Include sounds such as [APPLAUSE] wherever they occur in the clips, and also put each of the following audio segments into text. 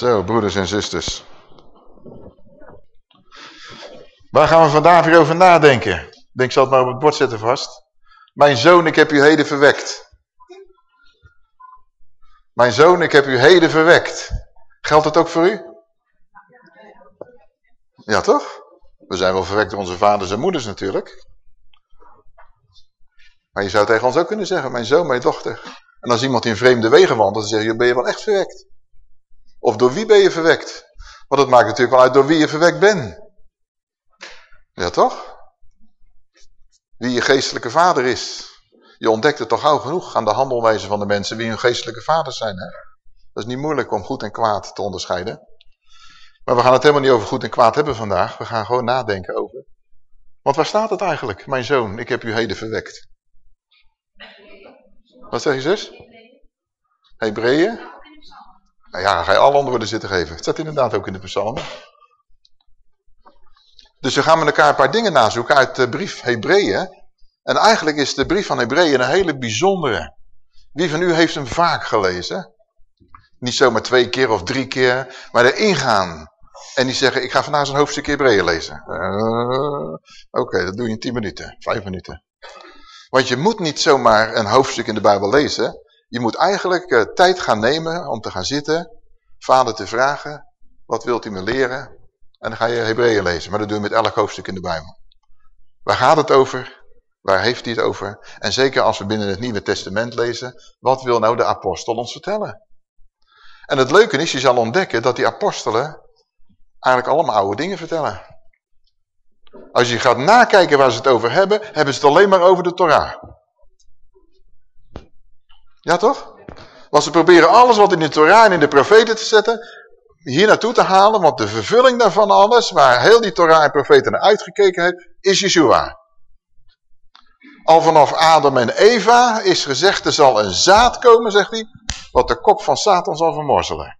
Zo, broeders en zusters. Waar gaan we vandaag weer over nadenken? Ik denk, zal het maar op het bord zetten vast. Mijn zoon, ik heb u heden verwekt. Mijn zoon, ik heb u heden verwekt. Geldt het ook voor u? Ja, toch? We zijn wel verwekt door onze vaders en moeders natuurlijk. Maar je zou tegen ons ook kunnen zeggen, mijn zoon, mijn dochter. En als iemand in vreemde wegen wandelt, dan zeg je, ben je wel echt verwekt? Of door wie ben je verwekt? Want het maakt natuurlijk wel uit door wie je verwekt bent. Ja, toch? Wie je geestelijke vader is. Je ontdekt het toch gauw genoeg aan de handelwijze van de mensen wie hun geestelijke vaders zijn. Hè? Dat is niet moeilijk om goed en kwaad te onderscheiden. Maar we gaan het helemaal niet over goed en kwaad hebben vandaag. We gaan gewoon nadenken over. Want waar staat het eigenlijk? Mijn zoon, ik heb u heden verwekt. Wat zeg je zus? Hebreeën? Nou ja, ga je alle antwoorden zitten geven. Het staat inderdaad ook in de psalmen. Dus we gaan met elkaar een paar dingen nazoeken uit de brief Hebreeën. En eigenlijk is de brief van Hebreeën een hele bijzondere. Wie van u heeft hem vaak gelezen? Niet zomaar twee keer of drie keer, maar erin gaan. En die zeggen, ik ga vandaag een hoofdstuk Hebreeën lezen. Uh, Oké, dat doe je in tien minuten, vijf minuten. Want je moet niet zomaar een hoofdstuk in de Bijbel lezen. Je moet eigenlijk uh, tijd gaan nemen om te gaan zitten, vader te vragen, wat wilt u me leren? En dan ga je Hebreeën lezen, maar dat doe je met elk hoofdstuk in de Bijbel. Waar gaat het over? Waar heeft hij het over? En zeker als we binnen het Nieuwe Testament lezen, wat wil nou de apostel ons vertellen? En het leuke is, je zal ontdekken dat die apostelen eigenlijk allemaal oude dingen vertellen. Als je gaat nakijken waar ze het over hebben, hebben ze het alleen maar over de Torah. Ja toch? Want ze proberen alles wat in de Torah en in de profeten te zetten, hier naartoe te halen, want de vervulling daarvan alles, waar heel die Torah en profeten naar uitgekeken heeft, is Yeshua. Al vanaf Adam en Eva is gezegd, er zal een zaad komen, zegt hij, wat de kop van Satan zal vermorzelen.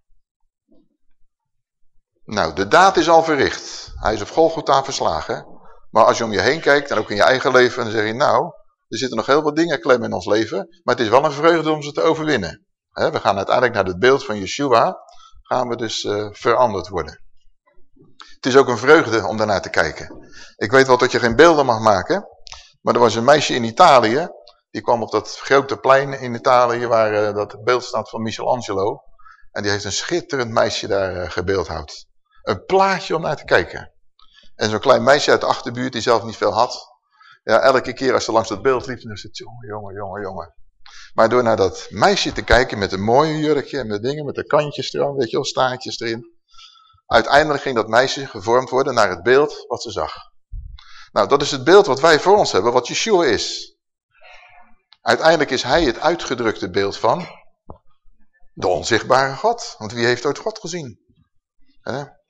Nou, de daad is al verricht. Hij is op Golgotha verslagen. Maar als je om je heen kijkt, en ook in je eigen leven, dan zeg je, nou, er zitten nog heel wat dingen klem in ons leven, maar het is wel een vreugde om ze te overwinnen. we gaan uiteindelijk naar het beeld van Yeshua, gaan we dus uh, veranderd worden. Het is ook een vreugde om daarnaar te kijken. Ik weet wel dat je geen beelden mag maken, maar er was een meisje in Italië, die kwam op dat grote plein in Italië waar uh, dat beeld staat van Michelangelo. En die heeft een schitterend meisje daar uh, gebeeldhouwd. Een plaatje om naar te kijken. En zo'n klein meisje uit de achterbuurt die zelf niet veel had. Ja, elke keer als ze langs dat beeld liep, dan ze, jongen, jongen, jongen, jongen. Maar door naar dat meisje te kijken met een mooie jurkje en met dingen, met de kantjes erin, weet je wel, staartjes erin. Uiteindelijk ging dat meisje gevormd worden naar het beeld wat ze zag. Nou, dat is het beeld wat wij voor ons hebben, wat Yeshua is. Uiteindelijk is hij het uitgedrukte beeld van de onzichtbare God. Want wie heeft ooit God gezien?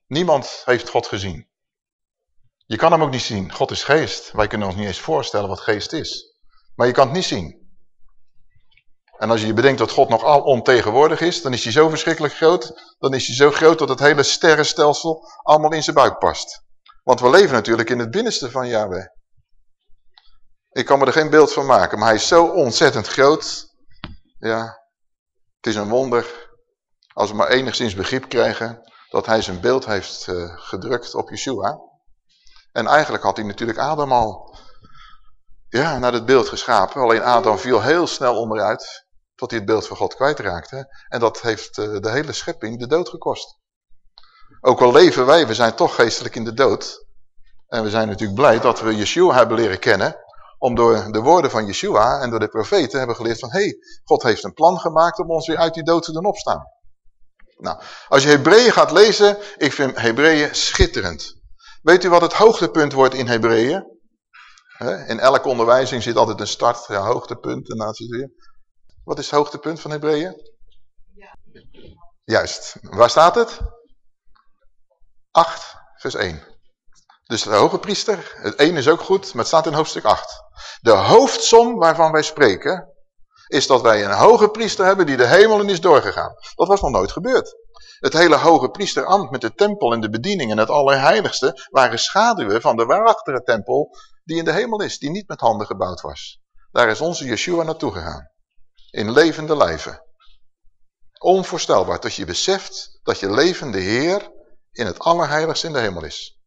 Niemand heeft God gezien. Je kan hem ook niet zien. God is geest. Wij kunnen ons niet eens voorstellen wat geest is. Maar je kan het niet zien. En als je je bedenkt dat God nog al ontegenwoordig is, dan is hij zo verschrikkelijk groot. Dan is hij zo groot dat het hele sterrenstelsel allemaal in zijn buik past. Want we leven natuurlijk in het binnenste van Yahweh. Ik kan me er geen beeld van maken, maar hij is zo ontzettend groot. Ja, het is een wonder als we maar enigszins begrip krijgen dat hij zijn beeld heeft uh, gedrukt op Yeshua. En eigenlijk had hij natuurlijk Adam al ja, naar het beeld geschapen. Alleen Adam viel heel snel onderuit tot hij het beeld van God kwijtraakte. En dat heeft uh, de hele schepping de dood gekost. Ook al leven wij, we zijn toch geestelijk in de dood. En we zijn natuurlijk blij dat we Yeshua hebben leren kennen. Om door de woorden van Yeshua en door de profeten hebben geleerd van... hé, hey, God heeft een plan gemaakt om ons weer uit die dood te doen opstaan. Nou, als je Hebreeën gaat lezen, ik vind Hebreeën schitterend. Weet u wat het hoogtepunt wordt in Hebreeën? In elke onderwijzing zit altijd een start, ja, hoogtepunt en zit weer. Wat is het hoogtepunt van Hebreeën? Ja. Juist. Waar staat het? 8, vers 1. Dus de hoge priester, het 1 is ook goed, maar het staat in hoofdstuk 8. De hoofdsom waarvan wij spreken, is dat wij een hoge priester hebben die de hemel in is doorgegaan. Dat was nog nooit gebeurd. Het hele hoge priesterambt met de tempel en de bediening en het allerheiligste waren schaduwen van de waarachtige tempel die in de hemel is, die niet met handen gebouwd was. Daar is onze Yeshua naartoe gegaan. In levende lijven. Onvoorstelbaar, dat je beseft dat je levende Heer in het allerheiligste in de hemel is.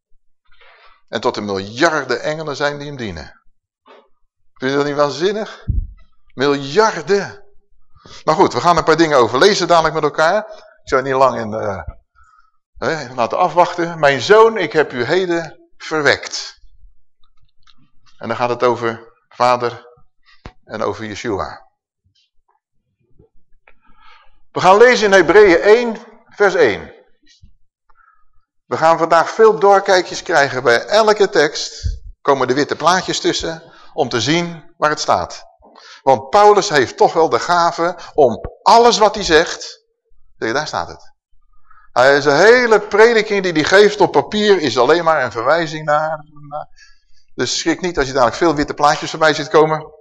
En tot de miljarden engelen zijn die hem dienen. Vind je dat niet waanzinnig? Miljarden. Maar goed, we gaan een paar dingen overlezen dadelijk met elkaar. Ik zou niet lang in, uh, laten afwachten. Mijn zoon, ik heb u heden verwekt. En dan gaat het over vader en over Yeshua. We gaan lezen in Hebreeën 1, vers 1. We gaan vandaag veel doorkijkjes krijgen bij elke tekst. Komen de witte plaatjes tussen om te zien waar het staat. Want Paulus heeft toch wel de gave om alles wat hij zegt, daar staat het. Hij, zijn hele prediking die hij geeft op papier is alleen maar een verwijzing naar. Dus schrik niet als je dadelijk veel witte plaatjes voorbij ziet komen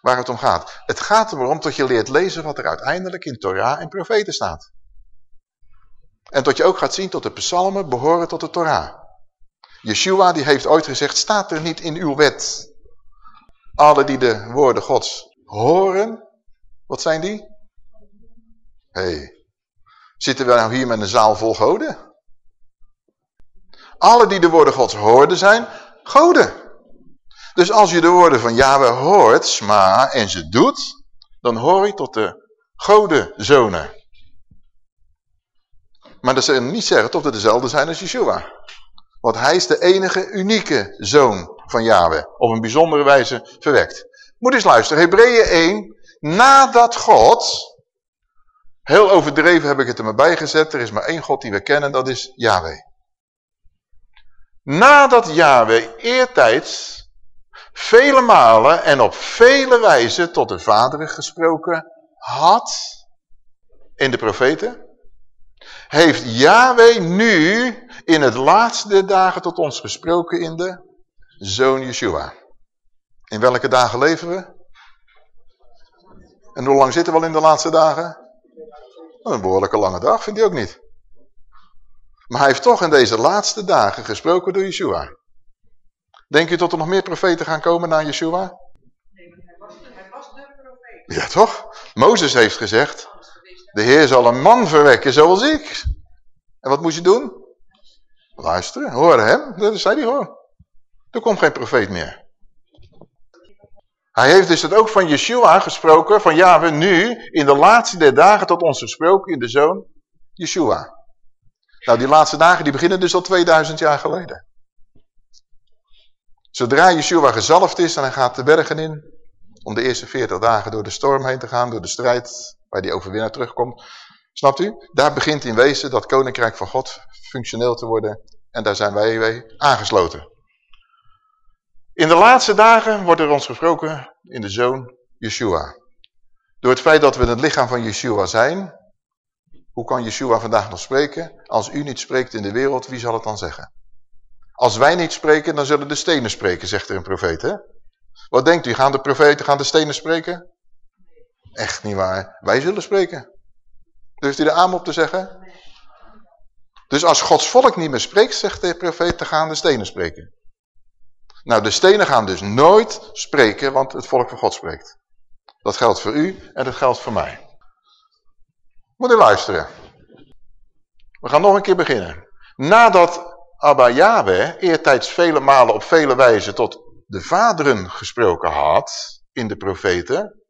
waar het om gaat. Het gaat erom dat je leert lezen wat er uiteindelijk in Torah en profeten staat. En dat je ook gaat zien tot de psalmen behoren tot de Torah. Yeshua die heeft ooit gezegd, staat er niet in uw wet. Alle die de woorden gods horen, wat zijn die? hey, zitten we nou hier met een zaal vol goden? Alle die de woorden gods hoorden zijn, goden. Dus als je de woorden van Yahweh hoort, sma, en ze doet, dan hoor je tot de godenzonen. Maar dat ze niet zeggen tot we dezelfde zijn als Yeshua. Want hij is de enige unieke zoon van Yahweh. Op een bijzondere wijze verwekt. Moet eens luisteren. Hebreeën 1. Nadat God... Heel overdreven heb ik het er maar bij gezet. Er is maar één God die we kennen. Dat is Yahweh. Nadat Yahweh eertijds vele malen en op vele wijzen tot de vaderen gesproken had in de profeten, heeft Yahweh nu in het laatste dagen tot ons gesproken in de Zoon Yeshua. In welke dagen leven we? En hoe lang zitten we al in de laatste dagen? Een behoorlijke lange dag, vindt u ook niet? Maar hij heeft toch in deze laatste dagen gesproken door Yeshua. Denk je dat er nog meer profeten gaan komen na Yeshua? Nee, hij was, hij was de profeet. Ja, toch? Mozes heeft gezegd, de Heer zal een man verwekken zoals ik. En wat moest je doen? Luisteren, horen hem. Dat zei hij gewoon. Er komt geen profeet meer. Hij heeft dus het ook van Yeshua gesproken, van ja, we nu in de laatste der dagen tot ons gesproken in de zoon Yeshua. Nou, die laatste dagen die beginnen dus al 2000 jaar geleden. Zodra Yeshua gezalfd is en hij gaat de bergen in, om de eerste 40 dagen door de storm heen te gaan, door de strijd, waar die overwinnaar terugkomt. Snapt u? Daar begint in wezen dat koninkrijk van God functioneel te worden en daar zijn wij mee aangesloten. In de laatste dagen wordt er ons gesproken in de zoon Yeshua. Door het feit dat we het lichaam van Yeshua zijn, hoe kan Yeshua vandaag nog spreken? Als u niet spreekt in de wereld, wie zal het dan zeggen? Als wij niet spreken, dan zullen de stenen spreken, zegt er een profeet. Hè? Wat denkt u, gaan de profeten, gaan de stenen spreken? Echt niet waar. Wij zullen spreken. Durft u de aam op te zeggen? Dus als Gods volk niet meer spreekt, zegt de profeet, dan gaan de stenen spreken. Nou, de stenen gaan dus nooit spreken, want het volk van God spreekt. Dat geldt voor u en dat geldt voor mij. Moet u luisteren. We gaan nog een keer beginnen. Nadat Abba Yahweh eertijds vele malen op vele wijzen tot de vaderen gesproken had in de profeten,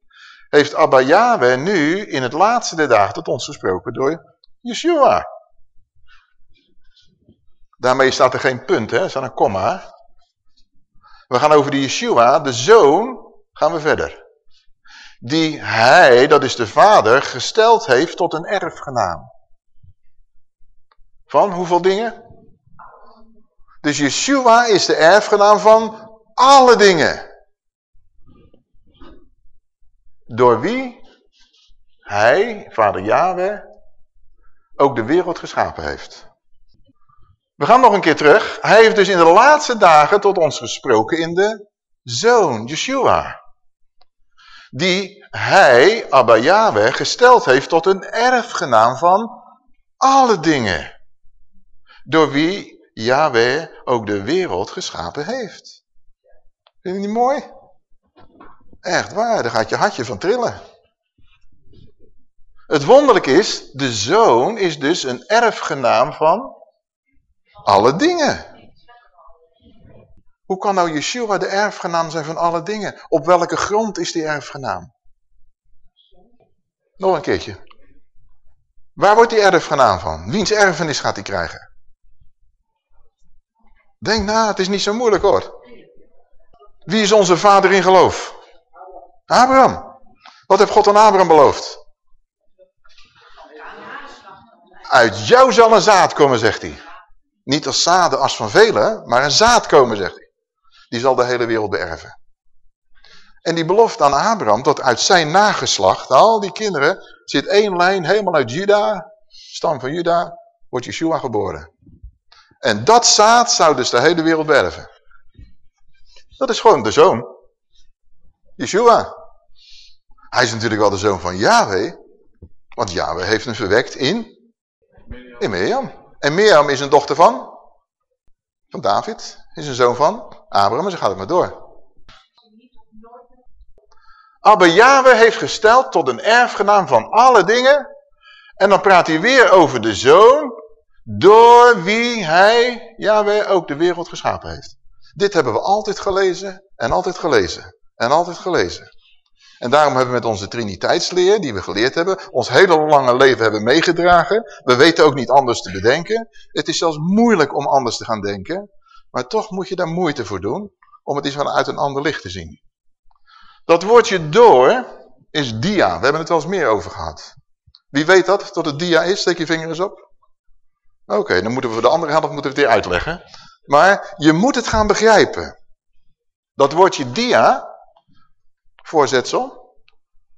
heeft Abba Yahweh nu in het laatste der dagen tot ons gesproken door Yeshua. Daarmee staat er geen punt, hè? er staat een komma. We gaan over de Yeshua, de zoon, gaan we verder. Die hij, dat is de vader, gesteld heeft tot een erfgenaam. Van hoeveel dingen? Dus Yeshua is de erfgenaam van alle dingen. Door wie hij, vader Yahweh, ook de wereld geschapen heeft. We gaan nog een keer terug. Hij heeft dus in de laatste dagen tot ons gesproken in de Zoon, Yeshua. Die hij, Abba Yahweh, gesteld heeft tot een erfgenaam van alle dingen. Door wie Yahweh ook de wereld geschapen heeft. Vind je niet mooi? Echt waar, daar gaat je hartje van trillen. Het wonderlijk is, de zoon is dus een erfgenaam van alle dingen. Hoe kan nou Yeshua de erfgenaam zijn van alle dingen? Op welke grond is die erfgenaam? Nog een keertje. Waar wordt die erfgenaam van? Wiens erfenis gaat hij krijgen? Denk na, het is niet zo moeilijk hoor. Wie is onze vader in geloof? Abraham. Wat heeft God aan Abraham beloofd? Uit jou zal een zaad komen, zegt hij. Niet als zaden als van velen, maar een zaad komen, zegt hij. Die zal de hele wereld beërven. En die belofte aan Abraham, dat uit zijn nageslacht, al die kinderen, zit één lijn helemaal uit Juda, stam van Juda, wordt Yeshua geboren. En dat zaad zou dus de hele wereld beërven. Dat is gewoon de zoon. Yeshua. Hij is natuurlijk wel de zoon van Yahweh. Want Yahweh heeft hem verwekt in, in Mirjam. En Mirjam is een dochter van? Van David. Is een zoon van Abraham. En zo gaat het maar door. Abba Yahweh heeft gesteld tot een erfgenaam van alle dingen. En dan praat hij weer over de zoon. Door wie hij, Yahweh, ook de wereld geschapen heeft. Dit hebben we altijd gelezen en altijd gelezen en altijd gelezen. En daarom hebben we met onze triniteitsleer, die we geleerd hebben, ons hele lange leven hebben meegedragen. We weten ook niet anders te bedenken. Het is zelfs moeilijk om anders te gaan denken. Maar toch moet je daar moeite voor doen, om het eens vanuit een ander licht te zien. Dat woordje door is dia. We hebben het wel eens meer over gehad. Wie weet dat, dat het dia is? Steek je vinger eens op. Oké, dan moeten we de andere helft moeten we het weer uitleggen. Maar je moet het gaan begrijpen. Dat woordje dia, voorzetsel,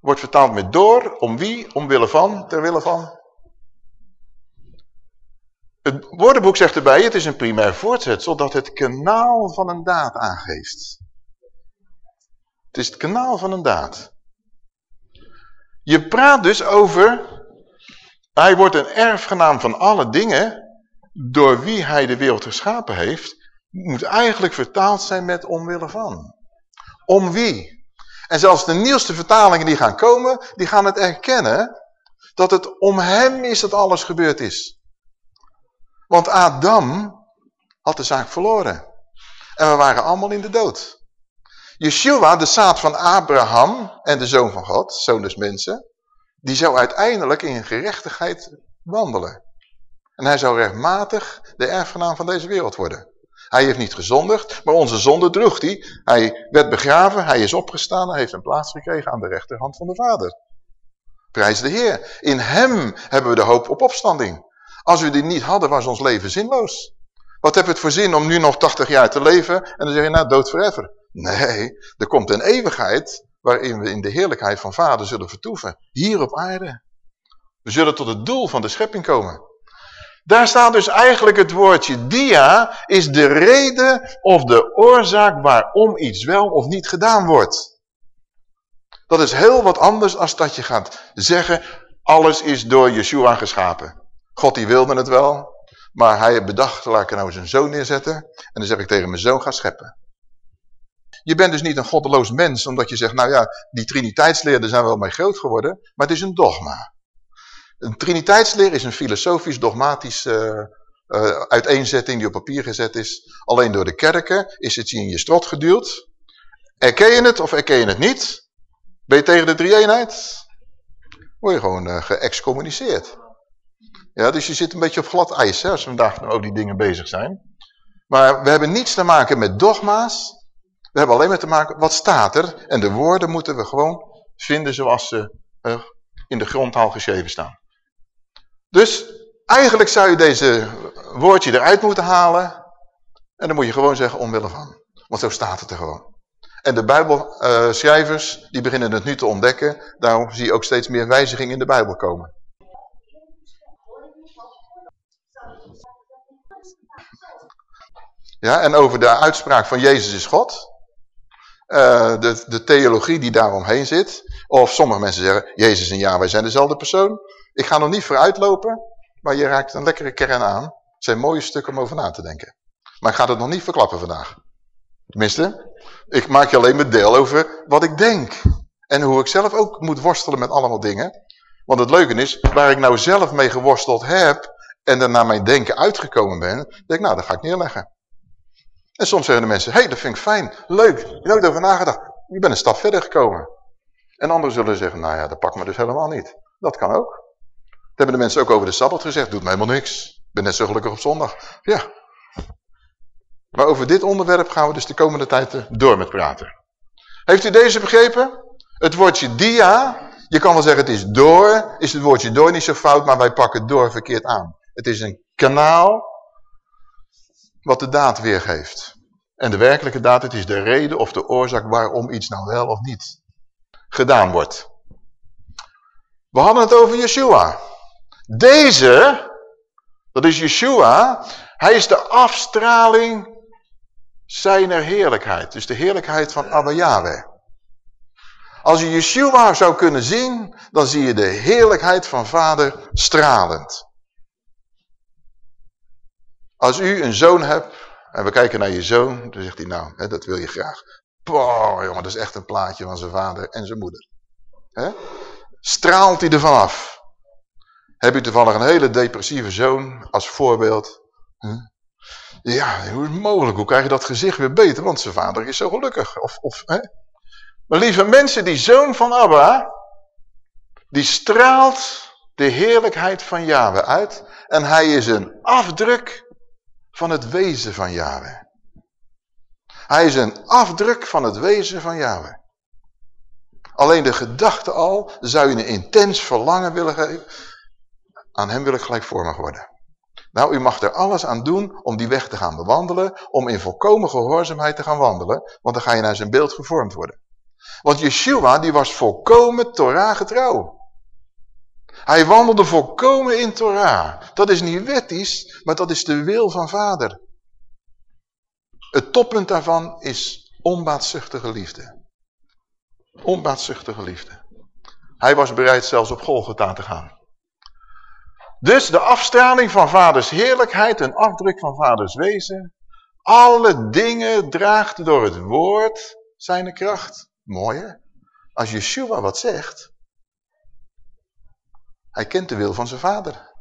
wordt vertaald met door, om wie, omwille van, terwille van. Het woordenboek zegt erbij, het is een primair voortzetsel dat het kanaal van een daad aangeeft. Het is het kanaal van een daad. Je praat dus over, hij wordt een erfgenaam van alle dingen, door wie hij de wereld geschapen heeft, moet eigenlijk vertaald zijn met omwille van. Om wie? En zelfs de nieuwste vertalingen die gaan komen, die gaan het erkennen dat het om hem is dat alles gebeurd is. Want Adam had de zaak verloren. En we waren allemaal in de dood. Yeshua, de zaad van Abraham en de zoon van God, zoon des mensen, die zou uiteindelijk in gerechtigheid wandelen. En hij zou rechtmatig de erfgenaam van deze wereld worden. Hij heeft niet gezondigd, maar onze zonde droeg hij. Hij werd begraven, hij is opgestaan, hij heeft een plaats gekregen aan de rechterhand van de Vader. Prijs de Heer. In hem hebben we de hoop op opstanding. Als we die niet hadden, was ons leven zinloos. Wat heb het voor zin om nu nog 80 jaar te leven en dan zeg je, nou, dood forever. Nee, er komt een eeuwigheid waarin we in de heerlijkheid van Vader zullen vertoeven. Hier op aarde. We zullen tot het doel van de schepping komen. Daar staat dus eigenlijk het woordje dia is de reden of de oorzaak waarom iets wel of niet gedaan wordt. Dat is heel wat anders als dat je gaat zeggen, alles is door Yeshua geschapen. God die wilde het wel, maar hij bedacht, laat ik er nou zijn zoon neerzetten. En dan zeg ik tegen mijn zoon, ga scheppen. Je bent dus niet een goddeloos mens, omdat je zegt, nou ja, die triniteitsleer, daar zijn we wel mee groot geworden, maar het is een dogma. Een triniteitsleer is een filosofisch, dogmatisch uh, uh, uiteenzetting die op papier gezet is. Alleen door de kerken is het in je strot geduwd. Erken je het of erken je het niet? Ben je tegen de drie-eenheid? Word je gewoon uh, geëxcommuniceerd. Ja, dus je zit een beetje op glad ijs hè, als we vandaag ook die dingen bezig zijn. Maar we hebben niets te maken met dogma's. We hebben alleen maar te maken, wat staat er? En de woorden moeten we gewoon vinden zoals ze in de grondtaal geschreven staan. Dus eigenlijk zou je deze woordje eruit moeten halen. En dan moet je gewoon zeggen omwille van. Want zo staat het er gewoon. En de Bijbelschrijvers uh, die beginnen het nu te ontdekken. Daarom zie je ook steeds meer wijzigingen in de Bijbel komen. Ja, en over de uitspraak van Jezus is God. Uh, de, de theologie die daaromheen zit. Of sommige mensen zeggen, Jezus en Yahweh zijn dezelfde persoon. Ik ga nog niet vooruitlopen, maar je raakt een lekkere kern aan. Het zijn mooie stukken om over na te denken. Maar ik ga het nog niet verklappen vandaag. Tenminste, ik maak je alleen met deel over wat ik denk. En hoe ik zelf ook moet worstelen met allemaal dingen. Want het leuke is, waar ik nou zelf mee geworsteld heb en naar mijn denken uitgekomen ben, denk ik, nou, dat ga ik neerleggen. En soms zeggen de mensen, hé, hey, dat vind ik fijn, leuk, je hebt nooit over nagedacht. Je bent een stap verder gekomen. En anderen zullen zeggen, nou ja, dat pakt me dus helemaal niet. Dat kan ook. Hebben de mensen ook over de Sabbat gezegd, doet me helemaal niks. Ik ben net zo gelukkig op zondag. Ja. Maar over dit onderwerp gaan we dus de komende tijd eh, door met praten. Heeft u deze begrepen? Het woordje dia, je kan wel zeggen het is door, is het woordje door niet zo fout, maar wij pakken door verkeerd aan. Het is een kanaal wat de daad weergeeft. En de werkelijke daad, het is de reden of de oorzaak waarom iets nou wel of niet gedaan wordt. We hadden het over Yeshua. Deze, dat is Yeshua, hij is de afstraling zijner heerlijkheid. Dus de heerlijkheid van Abba Yahweh. Als je Yeshua zou kunnen zien, dan zie je de heerlijkheid van vader stralend. Als u een zoon hebt, en we kijken naar je zoon, dan zegt hij nou, hè, dat wil je graag. Boah, jongen, dat is echt een plaatje van zijn vader en zijn moeder. Hè? Straalt hij ervan af. Heb je toevallig een hele depressieve zoon als voorbeeld? Ja, hoe is het mogelijk? Hoe krijg je dat gezicht weer beter? Want zijn vader is zo gelukkig. Of, of, hè? Maar lieve mensen, die zoon van Abba, die straalt de heerlijkheid van Yahweh uit. En hij is een afdruk van het wezen van Yahweh. Hij is een afdruk van het wezen van Yahweh. Alleen de gedachte al, zou je een intens verlangen willen geven. Aan hem wil ik gelijkvormig worden. Nou, u mag er alles aan doen om die weg te gaan bewandelen, om in volkomen gehoorzaamheid te gaan wandelen, want dan ga je naar zijn beeld gevormd worden. Want Yeshua, die was volkomen Torah getrouw. Hij wandelde volkomen in Torah. Dat is niet wettisch, maar dat is de wil van vader. Het toppunt daarvan is onbaatzuchtige liefde. Onbaatzuchtige liefde. Hij was bereid zelfs op Golgotha te gaan. Dus de afstraling van vaders heerlijkheid, een afdruk van vaders wezen. Alle dingen draagt door het woord zijn kracht. Mooi hè? Als Yeshua wat zegt, hij kent de wil van zijn vader.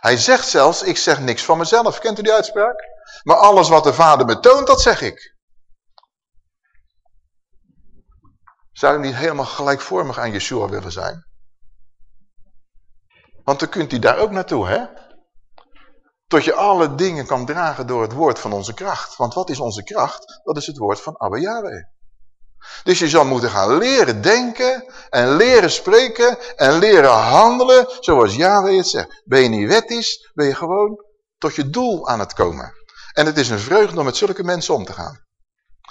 Hij zegt zelfs, ik zeg niks van mezelf. Kent u die uitspraak? Maar alles wat de vader me toont, dat zeg ik. Zou u niet helemaal gelijkvormig aan Yeshua willen zijn? Want dan kunt u daar ook naartoe, hè? Tot je alle dingen kan dragen door het woord van onze kracht. Want wat is onze kracht? Dat is het woord van Abba Yahweh. Dus je zal moeten gaan leren denken en leren spreken en leren handelen zoals Yahweh het zegt. Ben je niet wettisch, ben je gewoon tot je doel aan het komen. En het is een vreugde om met zulke mensen om te gaan.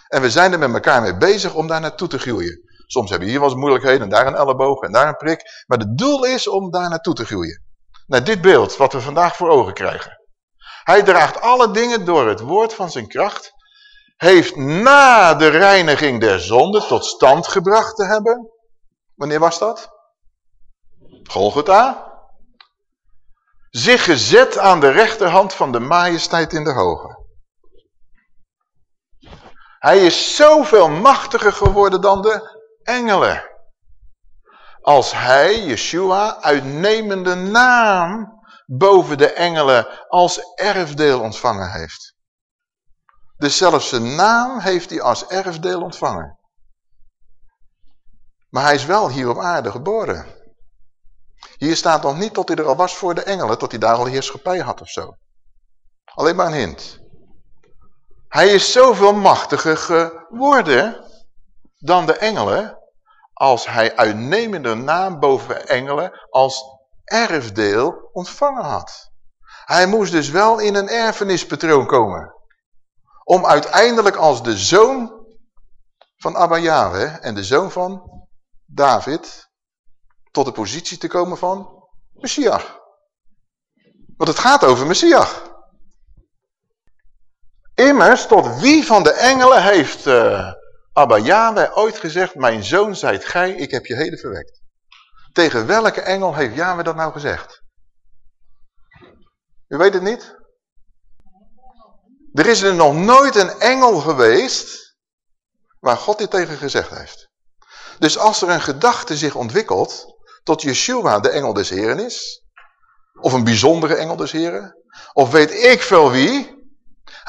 En we zijn er met elkaar mee bezig om daar naartoe te groeien. Soms hebben we hier wel eens moeilijkheden en daar een elleboog en daar een prik. Maar het doel is om daar naartoe te groeien. Naar dit beeld wat we vandaag voor ogen krijgen. Hij draagt alle dingen door het woord van zijn kracht heeft na de reiniging der zonde tot stand gebracht te hebben. Wanneer was dat? Golgotha. Zich gezet aan de rechterhand van de majesteit in de hoge. Hij is zoveel machtiger geworden dan de engelen. Als hij, Yeshua, uitnemende naam boven de engelen als erfdeel ontvangen heeft. Dus zelfs naam heeft hij als erfdeel ontvangen. Maar hij is wel hier op aarde geboren. Hier staat nog niet dat hij er al was voor de engelen, dat hij daar al heerschappij had of zo. Alleen maar een hint. Hij is zoveel machtiger geworden dan de engelen, als hij uitnemende naam boven engelen als erfdeel ontvangen had. Hij moest dus wel in een erfenispatroon komen. Om uiteindelijk als de zoon van Abba Yahweh en de zoon van David tot de positie te komen van Messias. Want het gaat over Messias. Immers, tot wie van de engelen heeft uh, Abba Yahweh ooit gezegd, mijn zoon zijt gij, ik heb je heden verwekt. Tegen welke engel heeft Yahweh dat nou gezegd? U weet het niet? Er is er nog nooit een engel geweest waar God dit tegen gezegd heeft. Dus als er een gedachte zich ontwikkelt, tot Yeshua de engel des Heren is? Of een bijzondere engel des Heren? Of weet ik veel wie?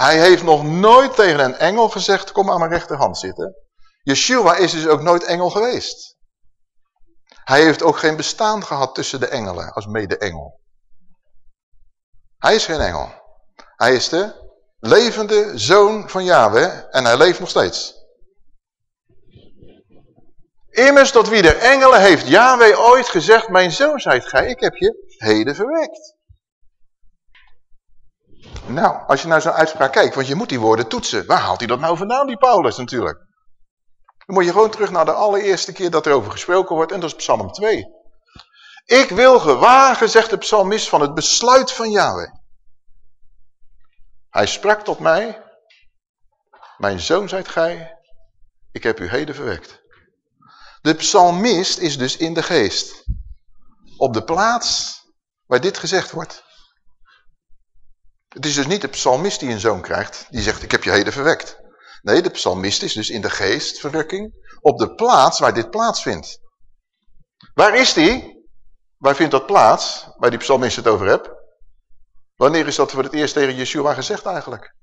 Hij heeft nog nooit tegen een engel gezegd, kom aan mijn rechterhand zitten. Yeshua is dus ook nooit engel geweest. Hij heeft ook geen bestaan gehad tussen de engelen als mede-engel. Hij is geen engel. Hij is de levende zoon van Yahweh en hij leeft nog steeds. Immers tot wie de engelen heeft Yahweh ooit gezegd, mijn zoon zijt gij, ik heb je heden verwekt. Nou, als je naar zo'n uitspraak kijkt, want je moet die woorden toetsen. Waar haalt hij dat nou vandaan, die Paulus natuurlijk? Dan moet je gewoon terug naar de allereerste keer dat er over gesproken wordt, en dat is Psalm 2. Ik wil gewagen, zegt de psalmist, van het besluit van Yahweh. Hij sprak tot mij, mijn zoon zijt gij, ik heb u heden verwekt. De psalmist is dus in de geest. Op de plaats waar dit gezegd wordt. Het is dus niet de psalmist die een zoon krijgt, die zegt ik heb je heden verwekt. Nee, de psalmist is dus in de geestverrukking op de plaats waar dit plaatsvindt. Waar is die? Waar vindt dat plaats, waar die psalmist het over hebt? Wanneer is dat voor het eerst tegen Yeshua gezegd eigenlijk?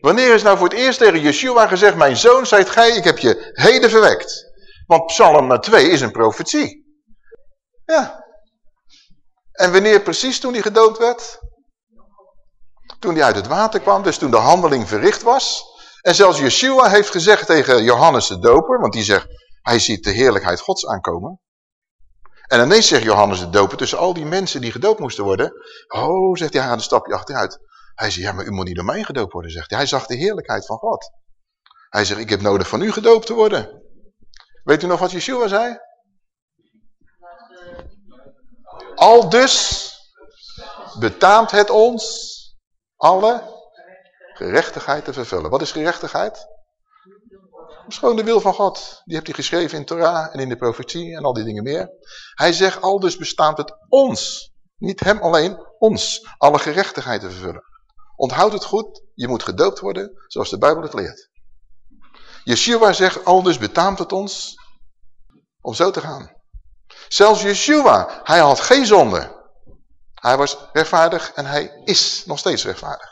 Wanneer is nou voor het eerst tegen Yeshua gezegd, mijn zoon, zijt gij, ik heb je heden verwekt. Want Psalm 2 is een profetie. Ja. En wanneer precies toen hij gedoopt werd? Toen hij uit het water kwam, dus toen de handeling verricht was. En zelfs Yeshua heeft gezegd tegen Johannes de doper, want die zegt, hij ziet de heerlijkheid gods aankomen. En ineens zegt Johannes de doper tussen al die mensen die gedoopt moesten worden. Oh, zegt hij, hij gaat een stapje achteruit. Hij zegt, ja, maar u moet niet door mij gedoopt worden, zegt hij. Hij zag de heerlijkheid van God. Hij zegt, ik heb nodig van u gedoopt te worden. Weet u nog wat Yeshua zei? Al dus betaamt het ons alle gerechtigheid te vervullen. Wat is gerechtigheid? Gewoon de wil van God. Die hebt hij geschreven in Torah en in de profetie en al die dingen meer. Hij zegt, al dus bestaat het ons, niet hem alleen, ons, alle gerechtigheid te vervullen. Onthoud het goed, je moet gedoopt worden zoals de Bijbel het leert. Yeshua zegt, al dus betaamt het ons om zo te gaan. Zelfs Yeshua, hij had geen zonde. Hij was rechtvaardig en hij is nog steeds rechtvaardig.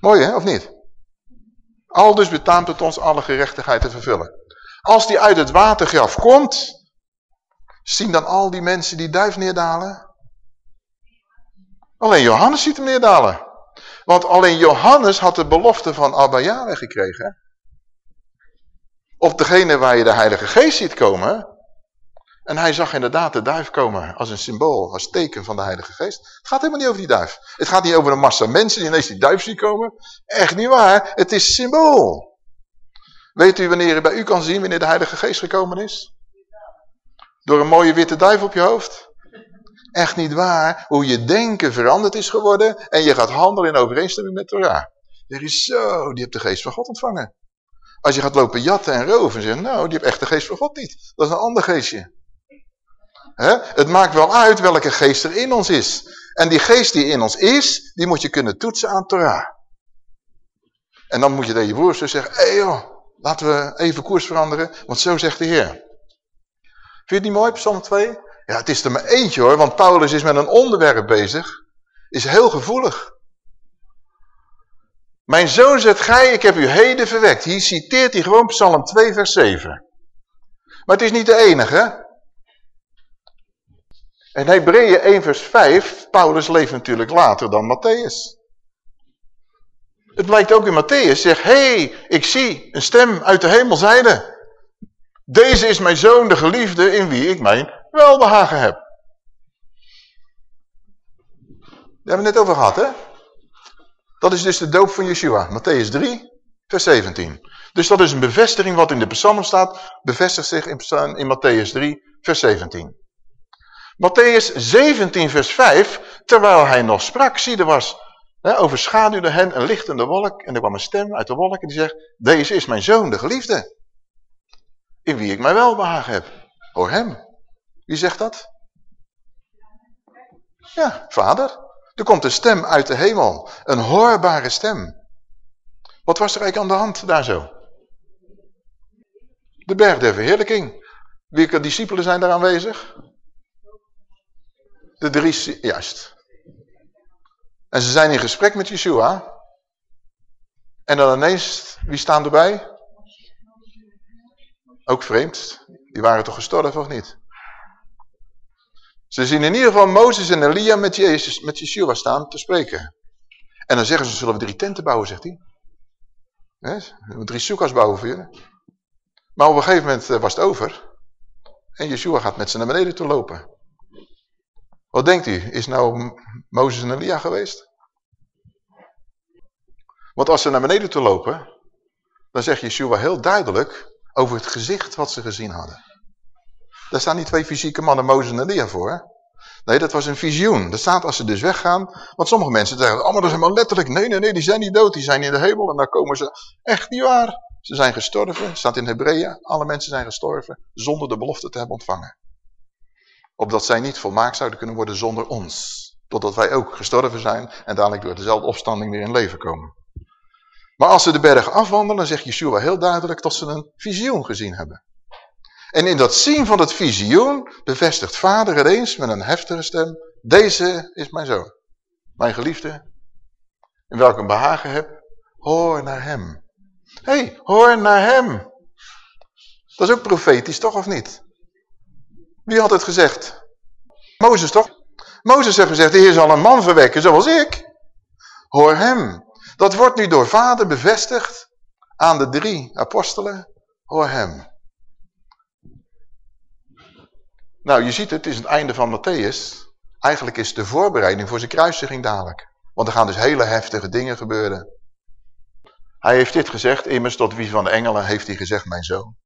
Mooi hè, of niet? Al dus betaamt het ons alle gerechtigheid te vervullen. Als die uit het watergraf komt, zien dan al die mensen die duif neerdalen? Alleen Johannes ziet hem neerdalen. Want alleen Johannes had de belofte van Abba gekregen. Op degene waar je de Heilige Geest ziet komen. En hij zag inderdaad de duif komen als een symbool, als teken van de Heilige Geest. Het gaat helemaal niet over die duif. Het gaat niet over een massa mensen die ineens die duif zien komen. Echt niet waar. Het is symbool. Weet u wanneer je bij u kan zien wanneer de Heilige Geest gekomen is? Door een mooie witte duif op je hoofd? Echt niet waar. Hoe je denken veranderd is geworden en je gaat handelen in overeenstemming met Torah. Er is zo, die hebt de geest van God ontvangen. Als je gaat lopen jatten en roven en zeggen, nou, die hebt echt de geest van God niet. Dat is een ander geestje. Het maakt wel uit welke geest er in ons is. En die geest die in ons is, die moet je kunnen toetsen aan Torah. En dan moet je tegen je broers zeggen, hé laten we even koers veranderen, want zo zegt de Heer. Vind je het niet mooi, Psalm 2? Ja, het is er maar eentje hoor, want Paulus is met een onderwerp bezig. Is heel gevoelig. Mijn zoon zegt gij, ik heb u heden verwekt. Hier citeert hij gewoon Psalm 2 vers 7. Maar het is niet de enige. En Hebreeën 1 vers 5, Paulus leeft natuurlijk later dan Matthäus. Het blijkt ook in Matthäus, zegt, hey, ik zie een stem uit de hemel zeiden. Deze is mijn zoon, de geliefde, in wie ik mijn welbehagen heb. Daar hebben we het net over gehad, hè? Dat is dus de doop van Yeshua, Matthäus 3, vers 17. Dus dat is een bevestiging wat in de psalm staat, bevestigt zich in, in Matthäus 3, vers 17. Matthäus 17 vers 5, terwijl hij nog sprak, zie er was, hè, overschaduwde hen een lichtende wolk en er kwam een stem uit de wolk en die zegt, deze is mijn zoon, de geliefde, in wie ik mij welbehagen heb. Hoor hem. Wie zegt dat? Ja, vader. Er komt een stem uit de hemel, een hoorbare stem. Wat was er eigenlijk aan de hand daar zo? De berg der verheerlijking. Welke discipelen zijn daar aanwezig? De drie, juist. En ze zijn in gesprek met Yeshua. En dan ineens, wie staan erbij? Ook vreemd. Die waren toch gestorven of niet? Ze zien in ieder geval Mozes en Elia met, Jezus, met Yeshua staan te spreken. En dan zeggen ze, zullen we drie tenten bouwen, zegt hij. Moeten drie soekas bouwen voor. Maar op een gegeven moment eh, was het over. En Yeshua gaat met ze naar beneden toe lopen. Wat denkt u? Is nou Mozes en Elia geweest? Want als ze naar beneden toe lopen, dan zegt Yeshua heel duidelijk over het gezicht wat ze gezien hadden. Daar staan die twee fysieke mannen, Mozes en Elia voor. Nee, dat was een visioen. Dat staat als ze dus weggaan. Want sommige mensen zeggen, oh, maar dat is helemaal letterlijk. Nee, nee, nee, die zijn niet dood. Die zijn in de hemel. En daar komen ze. Echt niet waar. Ze zijn gestorven. staat in Hebreeën. Alle mensen zijn gestorven zonder de belofte te hebben ontvangen. Opdat zij niet volmaakt zouden kunnen worden zonder ons. Totdat wij ook gestorven zijn en dadelijk door dezelfde opstanding weer in leven komen. Maar als ze de berg afwandelen, zegt Yeshua heel duidelijk dat ze een visioen gezien hebben. En in dat zien van het visioen bevestigt vader eens met een heftige stem, deze is mijn zoon, mijn geliefde, in welke behagen heb, hoor naar hem. Hé, hey, hoor naar hem. Dat is ook profetisch, toch of niet? Wie had het gezegd? Mozes toch? Mozes heeft gezegd, de Heer zal een man verwekken zoals ik. Hoor hem. Dat wordt nu door vader bevestigd aan de drie apostelen. Hoor hem. Nou, je ziet het, het is het einde van Matthäus. Eigenlijk is de voorbereiding voor zijn kruisiging dadelijk. Want er gaan dus hele heftige dingen gebeuren. Hij heeft dit gezegd, immers tot wie van de engelen heeft hij gezegd, mijn zoon.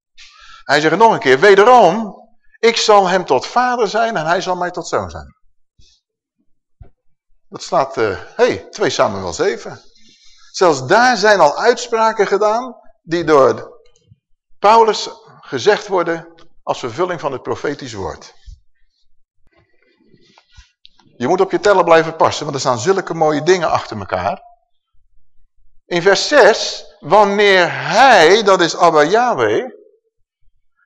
Hij zegt nog een keer, wederom, ik zal hem tot vader zijn en hij zal mij tot zoon zijn. Dat staat, hé, uh, hey, 2 Samuel 7. Zelfs daar zijn al uitspraken gedaan die door Paulus gezegd worden als vervulling van het profetisch woord. Je moet op je tellen blijven passen, want er staan zulke mooie dingen achter elkaar. In vers 6, wanneer hij, dat is Abba Yahweh,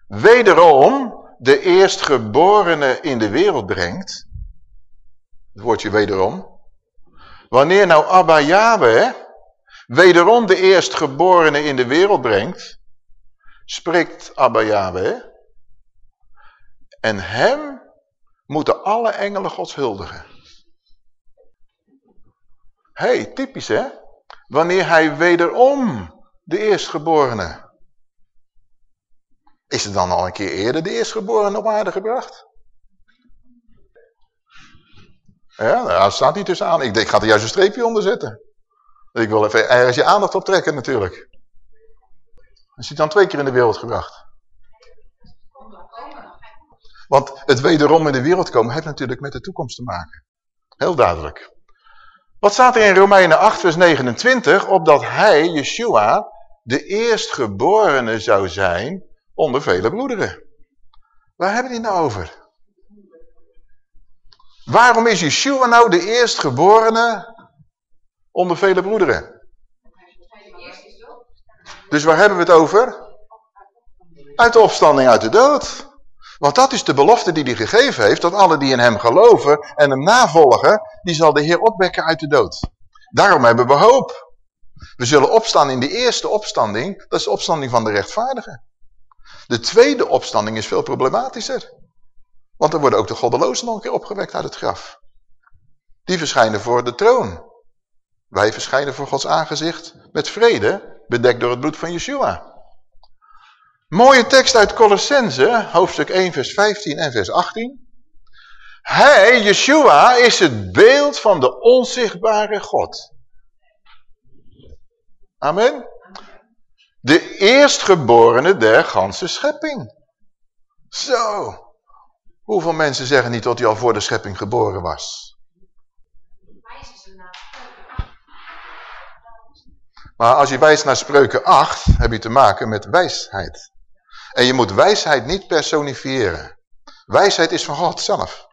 wederom de eerstgeborene in de wereld brengt, het woordje wederom, wanneer nou Abba Yahweh wederom de eerstgeborene in de wereld brengt, spreekt Abba Yahweh, en hem moeten alle engelen gods huldigen. hey, typisch hè? Wanneer hij wederom de eerstgeborene. Is er dan al een keer eerder de eerstgeborene op aarde gebracht? Ja, nou, dat staat niet tussen aan. Ik, ik ga er juist een streepje onder zetten. Ik wil even ergens je aandacht op trekken natuurlijk. Is hij dan twee keer in de wereld gebracht? Want het wederom in de wereld komen heeft natuurlijk met de toekomst te maken. Heel duidelijk. Wat staat er in Romeinen 8 vers 29? Opdat hij, Yeshua, de eerstgeborene zou zijn onder vele broederen. Waar hebben die nou over? Waarom is Yeshua nou de eerstgeborene onder vele broederen? Dus waar hebben we het over? Uit de opstanding uit de dood. Want dat is de belofte die hij gegeven heeft, dat alle die in hem geloven en hem navolgen, die zal de Heer opwekken uit de dood. Daarom hebben we hoop. We zullen opstaan in de eerste opstanding, dat is de opstanding van de rechtvaardigen. De tweede opstanding is veel problematischer. Want dan worden ook de goddelozen nog een keer opgewekt uit het graf. Die verschijnen voor de troon. Wij verschijnen voor Gods aangezicht met vrede, bedekt door het bloed van Yeshua. Mooie tekst uit Colossense, hoofdstuk 1, vers 15 en vers 18. Hij, Yeshua, is het beeld van de onzichtbare God. Amen. De eerstgeborene der ganse schepping. Zo. Hoeveel mensen zeggen niet dat hij al voor de schepping geboren was? Maar als je wijst naar spreuken 8, heb je te maken met wijsheid. En je moet wijsheid niet personifiëren. Wijsheid is van God zelf.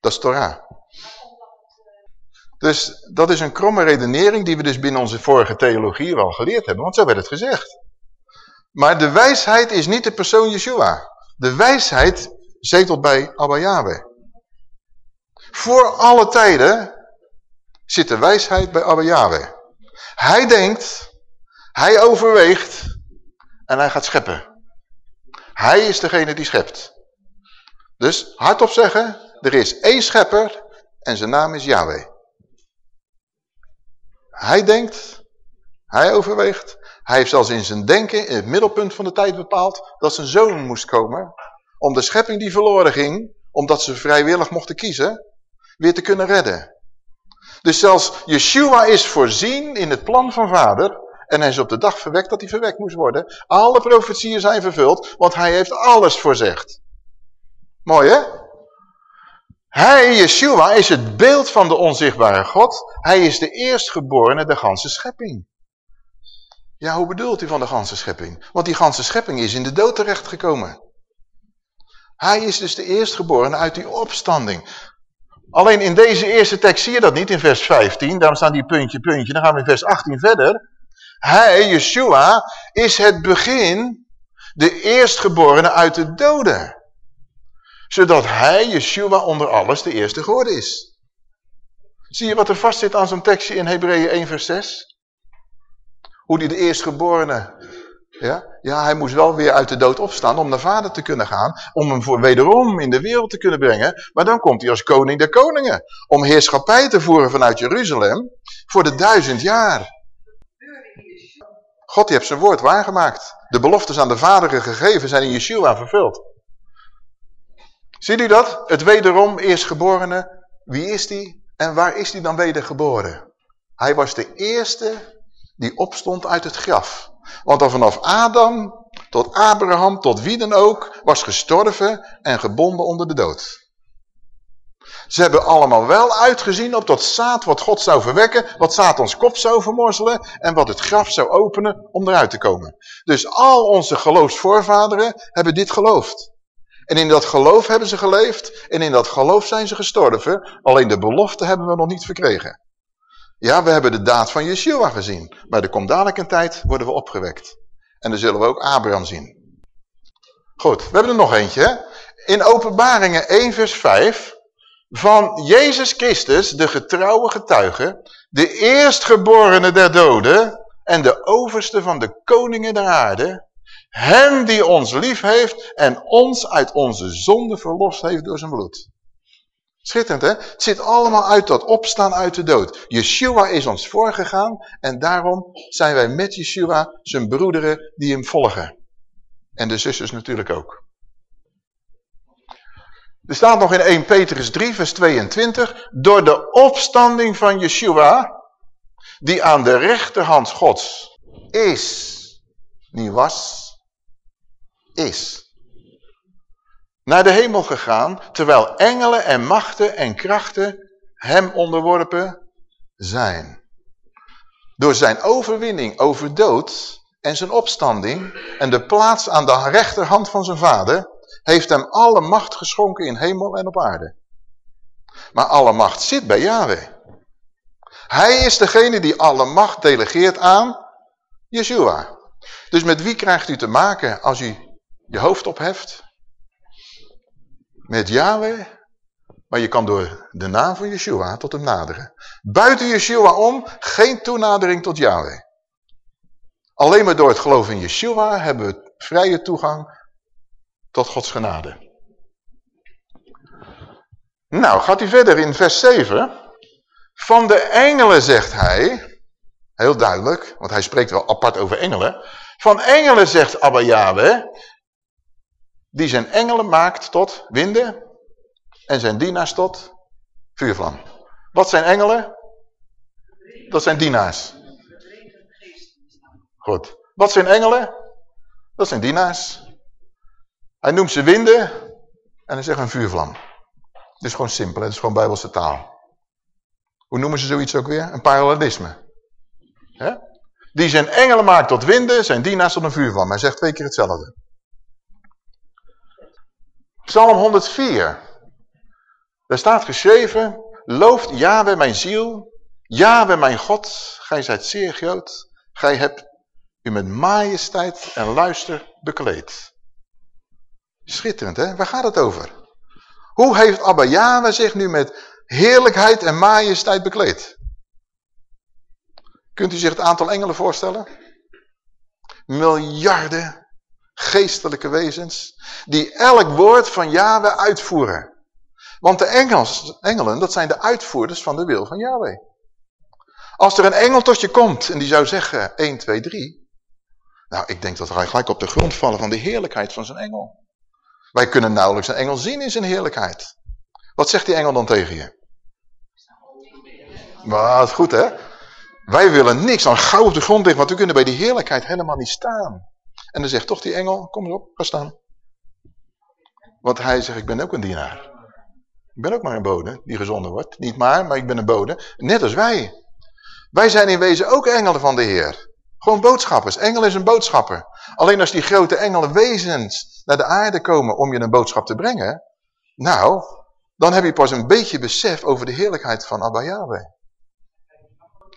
Dat is Torah. Dus dat is een kromme redenering die we dus binnen onze vorige theologie wel geleerd hebben. Want zo werd het gezegd. Maar de wijsheid is niet de persoon Yeshua. De wijsheid zetelt bij Abba Yahweh. Voor alle tijden zit de wijsheid bij Abba Yahweh. Hij denkt, hij overweegt en hij gaat scheppen. Hij is degene die schept. Dus hardop zeggen, er is één schepper en zijn naam is Yahweh. Hij denkt, hij overweegt, hij heeft zelfs in zijn denken in het middelpunt van de tijd bepaald dat zijn zoon moest komen om de schepping die verloren ging, omdat ze vrijwillig mochten kiezen, weer te kunnen redden. Dus zelfs Yeshua is voorzien in het plan van vader en hij is op de dag verwekt dat hij verwekt moest worden. Alle profetieën zijn vervuld, want hij heeft alles voorzegd. Mooi hè? Hij, Yeshua, is het beeld van de onzichtbare God. Hij is de eerstgeborene de ganse schepping. Ja, hoe bedoelt u van de ganse schepping? Want die ganse schepping is in de dood terechtgekomen. Hij is dus de eerstgeborene uit die opstanding. Alleen in deze eerste tekst zie je dat niet in vers 15. Daarom staan die puntje, puntje. Dan gaan we in vers 18 verder. Hij, Yeshua, is het begin, de eerstgeborene uit de doden. Zodat hij, Yeshua, onder alles de eerste geworden is. Zie je wat er vast zit aan zo'n tekstje in Hebreeën 1 vers 6? Hoe die de eerstgeborene ja? ja, hij moest wel weer uit de dood opstaan om naar vader te kunnen gaan. Om hem voor wederom in de wereld te kunnen brengen. Maar dan komt hij als koning der koningen. Om heerschappij te voeren vanuit Jeruzalem. Voor de duizend jaar. God die heeft zijn woord waargemaakt. De beloftes aan de vaderen gegeven zijn in Yeshua vervuld. Ziet u dat? Het wederom eerstgeborene. Wie is die? En waar is die dan wedergeboren? Hij was de eerste die opstond uit het graf. Want al vanaf Adam tot Abraham, tot wie dan ook, was gestorven en gebonden onder de dood. Ze hebben allemaal wel uitgezien op dat zaad wat God zou verwekken, wat Satans kop zou vermorzelen en wat het graf zou openen om eruit te komen. Dus al onze geloofsvoorvaderen hebben dit geloofd. En in dat geloof hebben ze geleefd en in dat geloof zijn ze gestorven, alleen de belofte hebben we nog niet verkregen. Ja, we hebben de daad van Yeshua gezien. Maar er komt dadelijk een tijd, worden we opgewekt. En dan zullen we ook Abraham zien. Goed, we hebben er nog eentje. In openbaringen 1 vers 5. Van Jezus Christus, de getrouwe getuige, de eerstgeborene der doden en de overste van de koningen der aarde. Hem die ons lief heeft en ons uit onze zonde verlost heeft door zijn bloed. Schitterend hè? Het zit allemaal uit dat opstaan uit de dood. Yeshua is ons voorgegaan en daarom zijn wij met Yeshua zijn broederen die hem volgen. En de zusters natuurlijk ook. Er staat nog in 1 Petrus 3 vers 22. Door de opstanding van Yeshua, die aan de rechterhand gods is, niet was, is naar de hemel gegaan, terwijl engelen en machten en krachten hem onderworpen zijn. Door zijn overwinning over dood en zijn opstanding en de plaats aan de rechterhand van zijn vader, heeft hem alle macht geschonken in hemel en op aarde. Maar alle macht zit bij Yahweh. Hij is degene die alle macht delegeert aan Yeshua. Dus met wie krijgt u te maken als u je hoofd opheft? met Yahweh, maar je kan door de naam van Yeshua tot hem naderen. Buiten Yeshua om, geen toenadering tot Yahweh. Alleen maar door het geloof in Yeshua hebben we vrije toegang tot Gods genade. Nou, gaat hij verder in vers 7. Van de engelen zegt hij, heel duidelijk, want hij spreekt wel apart over engelen. Van engelen zegt Abba Yahweh, die zijn engelen maakt tot winden en zijn dienaars tot vuurvlam. Wat zijn engelen? Dat zijn dienaars. Goed. Wat zijn engelen? Dat zijn dienaars. Hij noemt ze winden en hij zegt een vuurvlam. Het is gewoon simpel, het is gewoon bijbelse taal. Hoe noemen ze zoiets ook weer? Een parallelisme. Die zijn engelen maakt tot winden, zijn dienaars tot een vuurvlam. Hij zegt twee keer hetzelfde. Psalm 104. Daar staat geschreven, looft Yahweh mijn ziel, Yahweh mijn God, gij zijt zeer groot, gij hebt u met majesteit en luister bekleed. Schitterend, hè? Waar gaat het over? Hoe heeft Abba Yahweh zich nu met heerlijkheid en majesteit bekleed? Kunt u zich het aantal engelen voorstellen? Miljarden geestelijke wezens die elk woord van Yahweh uitvoeren. Want de engels, engelen, dat zijn de uitvoerders van de wil van Yahweh. Als er een engel tot je komt en die zou zeggen 1, 2, 3. Nou, ik denk dat wij gelijk op de grond vallen van de heerlijkheid van zijn engel. Wij kunnen nauwelijks een engel zien in zijn heerlijkheid. Wat zegt die engel dan tegen je? Wat goed hè? Wij willen niks dan gauw op de grond liggen, want we kunnen bij die heerlijkheid helemaal niet staan. En dan zegt toch die engel, kom erop, ga staan. Want hij zegt, ik ben ook een dienaar. Ik ben ook maar een bode die gezonden wordt. Niet maar, maar ik ben een bode. Net als wij. Wij zijn in wezen ook engelen van de Heer. Gewoon boodschappers. Engel is een boodschapper. Alleen als die grote engelen wezens naar de aarde komen om je een boodschap te brengen. Nou, dan heb je pas een beetje besef over de heerlijkheid van Abba Yahweh.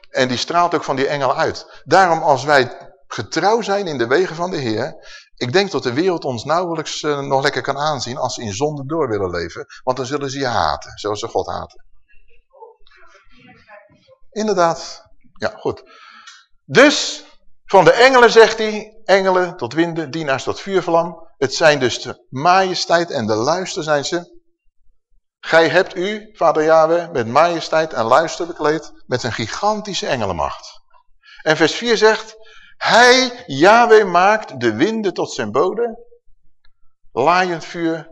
En die straalt ook van die engel uit. Daarom als wij getrouw zijn in de wegen van de Heer. Ik denk dat de wereld ons nauwelijks uh, nog lekker kan aanzien als ze in zonde door willen leven. Want dan zullen ze je haten, zoals ze God haten. Inderdaad. Ja, goed. Dus, van de engelen zegt hij, engelen tot winden, dienaars tot vuurvlam. Het zijn dus de majesteit en de luister zijn ze. Gij hebt u, vader Yahweh, met majesteit en luister bekleed met een gigantische engelenmacht. En vers 4 zegt, hij, Yahweh, maakt de winden tot zijn bode, laaiend vuur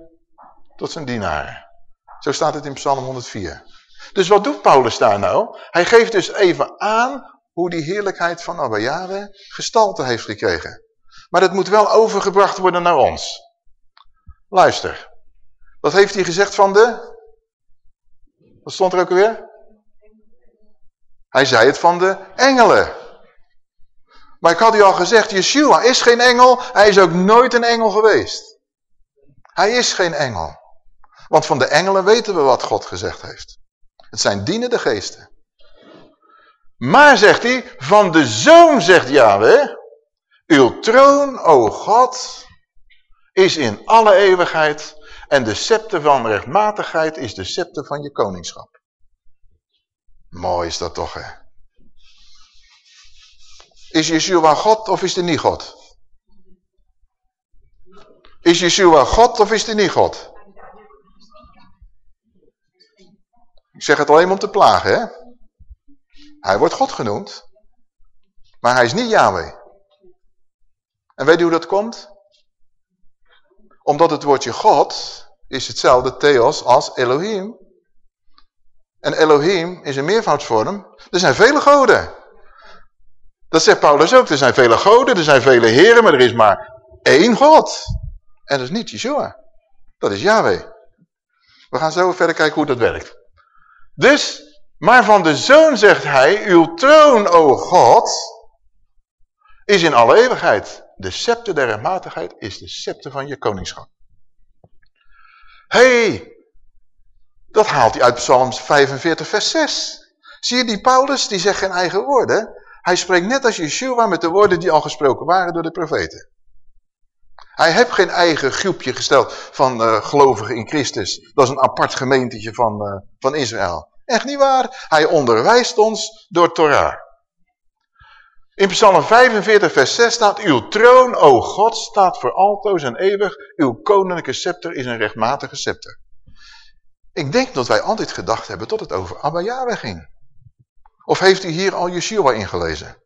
tot zijn dienaar. Zo staat het in Psalm 104. Dus wat doet Paulus daar nou? Hij geeft dus even aan hoe die heerlijkheid van Abba gestalte heeft gekregen. Maar dat moet wel overgebracht worden naar ons. Luister. Wat heeft hij gezegd van de... Wat stond er ook alweer? Hij zei het van de engelen. Maar ik had u al gezegd, Yeshua is geen engel. Hij is ook nooit een engel geweest. Hij is geen engel. Want van de engelen weten we wat God gezegd heeft. Het zijn dienende geesten. Maar, zegt hij, van de zoon, zegt Yahweh, uw troon, o God, is in alle eeuwigheid en de scepter van rechtmatigheid is de scepter van je koningschap. Mooi is dat toch, hè? Is Yeshua God of is hij niet God? Is Yeshua God of is hij niet God? Ik zeg het alleen om te plagen, hè? Hij wordt God genoemd. Maar hij is niet Yahweh. En weet u hoe dat komt? Omdat het woordje God is hetzelfde theos als Elohim. En Elohim is een meervoudsvorm. Er zijn vele goden. Dat zegt Paulus ook. Er zijn vele goden, er zijn vele heren, maar er is maar één God. En dat is niet Yeshua. Dat is Yahweh. We gaan zo verder kijken hoe dat werkt. Dus, maar van de Zoon zegt hij, uw troon, o God, is in alle eeuwigheid. De scepter der rechtmatigheid is de scepter van je koningschap. hey, dat haalt hij uit Psalms 45 vers 6. Zie je die Paulus, die zegt geen eigen woorden. Hij spreekt net als Yeshua met de woorden die al gesproken waren door de profeten. Hij heeft geen eigen groepje gesteld van uh, gelovigen in Christus. Dat is een apart gemeentetje van, uh, van Israël. Echt niet waar. Hij onderwijst ons door Torah. In Psalm 45 vers 6 staat, uw troon, o God, staat voor altoos en eeuwig. Uw koninklijke scepter is een rechtmatige scepter. Ik denk dat wij altijd gedacht hebben tot het over Abba Yahweh ging. Of heeft u hier al Yeshua ingelezen?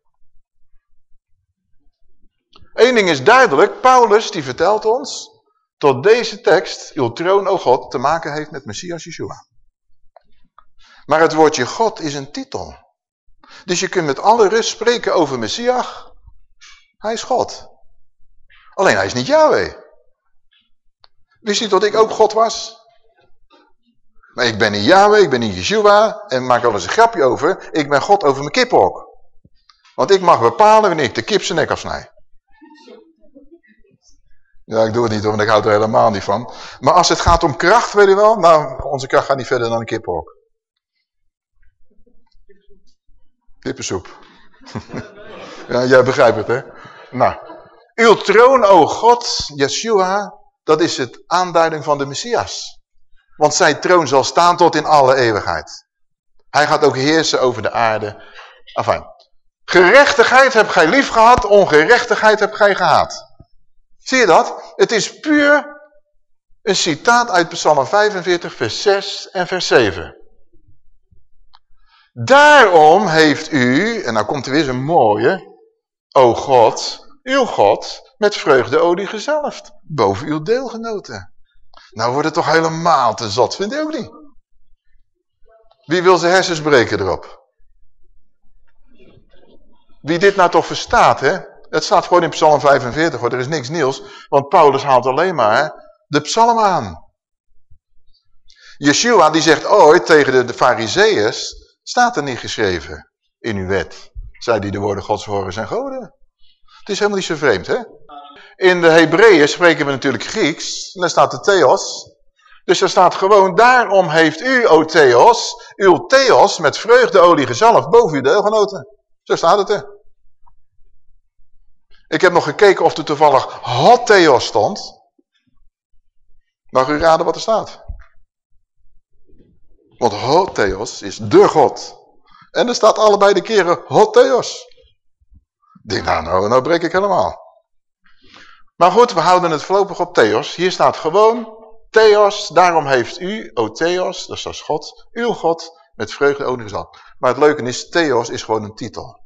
Eén ding is duidelijk, Paulus die vertelt ons tot deze tekst, uw troon, o God, te maken heeft met Messias Yeshua. Maar het woordje God is een titel. Dus je kunt met alle rust spreken over Messias. Hij is God. Alleen hij is niet Yahweh. Wist u dat ik ook God was? Maar ik ben niet Yahweh, ik ben niet Yeshua en maak wel eens een grapje over. Ik ben God over mijn kiphok. Want ik mag bepalen wanneer ik de kip zijn nek afsnijd. Ja, ik doe het niet want ik hou er helemaal niet van. Maar als het gaat om kracht, weet je wel, nou, onze kracht gaat niet verder dan een kiphok. Kippensoep. [LAUGHS] ja, jij begrijpt het, hè? Nou, uw troon, o God, Yeshua, Dat is het aanduiding van de Messias. Want zijn troon zal staan tot in alle eeuwigheid. Hij gaat ook heersen over de aarde. Enfin, gerechtigheid heb gij lief gehad, ongerechtigheid heb gij gehaat. Zie je dat? Het is puur een citaat uit Psalm 45, vers 6 en vers 7. Daarom heeft u, en nou komt er weer zo'n mooie, o God, uw God, met vreugdeolie gezalfd, boven uw deelgenoten. Nou wordt het toch helemaal te zat, vind je ook niet? Wie wil zijn hersens breken erop? Wie dit nou toch verstaat, hè? Het staat gewoon in Psalm 45, hoor. er is niks nieuws. Want Paulus haalt alleen maar de psalm aan. Yeshua die zegt ooit tegen de, de fariseeërs, staat er niet geschreven in uw wet. Zij die de woorden gods horen zijn goden. Het is helemaal niet zo vreemd, hè? In de Hebreeën spreken we natuurlijk Grieks. En daar staat de theos. Dus er staat gewoon, daarom heeft u, o theos, uw theos met vreugdeolie gezalfd boven uw deelgenoten. Zo staat het er. Ik heb nog gekeken of er toevallig hot theos stond. Mag u raden wat er staat? Want hot theos is de God. En er staat allebei de keren hot theos. Ik denk, nou, nou, nou breek ik helemaal. Maar goed, we houden het voorlopig op Theos. Hier staat gewoon Theos, daarom heeft u, o Theos, dat is als God, uw God, met vreugde olie gezalfd. Maar het leuke is, Theos is gewoon een titel.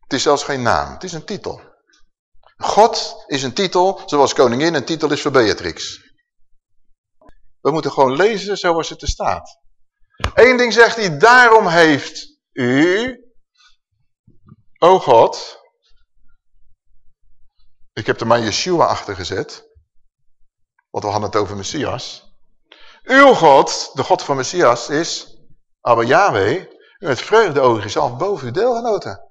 Het is zelfs geen naam, het is een titel. God is een titel, zoals koningin een titel is voor Beatrix. We moeten gewoon lezen zoals het er staat. Eén ding zegt hij, daarom heeft u, o God, ik heb er maar Yeshua achter gezet. Want we hadden het over Messias. Uw God, de God van Messias, is Abba Yahweh. Met vreugde ogen zelf boven uw deelgenoten.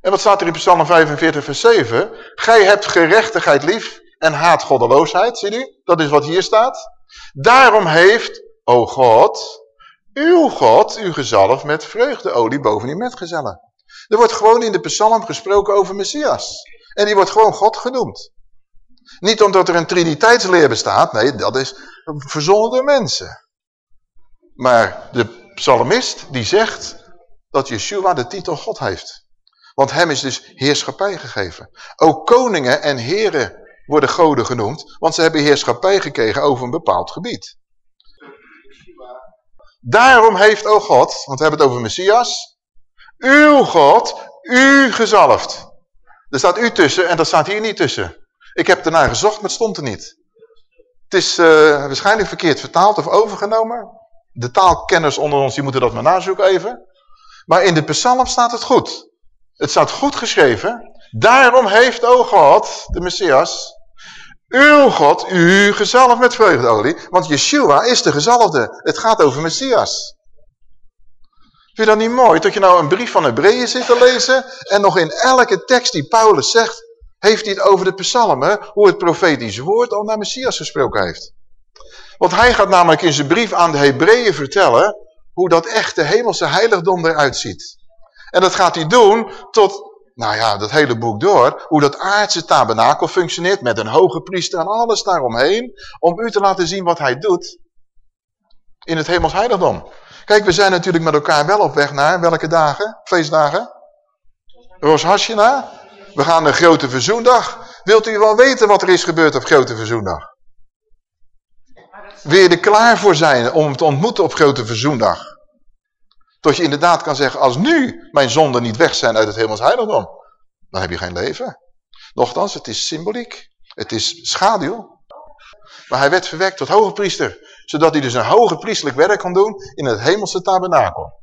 En wat staat er in Psalm 45 vers 7? Gij hebt gerechtigheid lief en haat goddeloosheid. Zie u? Dat is wat hier staat. Daarom heeft, o God, uw God, uw gezalf met vreugdeolie boven uw metgezellen. Er wordt gewoon in de psalm gesproken over Messias. En die wordt gewoon God genoemd. Niet omdat er een triniteitsleer bestaat, nee, dat is verzonnen door mensen. Maar de psalmist die zegt dat Yeshua de titel God heeft. Want hem is dus heerschappij gegeven. Ook koningen en heren worden goden genoemd, want ze hebben heerschappij gekregen over een bepaald gebied. Daarom heeft, o God, want we hebben het over Messias, uw God, u gezalfd. Er staat u tussen en dat staat hier niet tussen. Ik heb ernaar gezocht, maar het stond er niet. Het is uh, waarschijnlijk verkeerd vertaald of overgenomen. De taalkenners onder ons die moeten dat maar nazoeken even. Maar in de psalm staat het goed. Het staat goed geschreven. Daarom heeft, o God, de Messias, uw God, u gezalfd met vreugdeolie. Want Yeshua is de gezalfde. Het gaat over Messias. Vind je dat niet mooi? Dat je nou een brief van Hebreeën zit te lezen en nog in elke tekst die Paulus zegt, heeft hij het over de psalmen, hoe het profetische woord al naar Messias gesproken heeft. Want hij gaat namelijk in zijn brief aan de Hebreeën vertellen hoe dat echte hemelse heiligdom eruit ziet. En dat gaat hij doen tot, nou ja, dat hele boek door, hoe dat aardse tabernakel functioneert met een hoge priester en alles daaromheen, om u te laten zien wat hij doet in het hemels heiligdom. Kijk, we zijn natuurlijk met elkaar wel op weg naar welke dagen? Feestdagen? Rosh. We gaan naar Grote Verzoendag. Wilt u wel weten wat er is gebeurd op Grote Verzoendag? Je er klaar voor zijn om te ontmoeten op Grote Verzoendag? Tot je inderdaad kan zeggen, als nu mijn zonden niet weg zijn uit het hemels heiligdom, dan heb je geen leven. Nochtans, het is symboliek. Het is schaduw. Maar hij werd verwekt tot hoge priester zodat hij dus een hoger priestelijk werk kan doen in het hemelse tabernakel.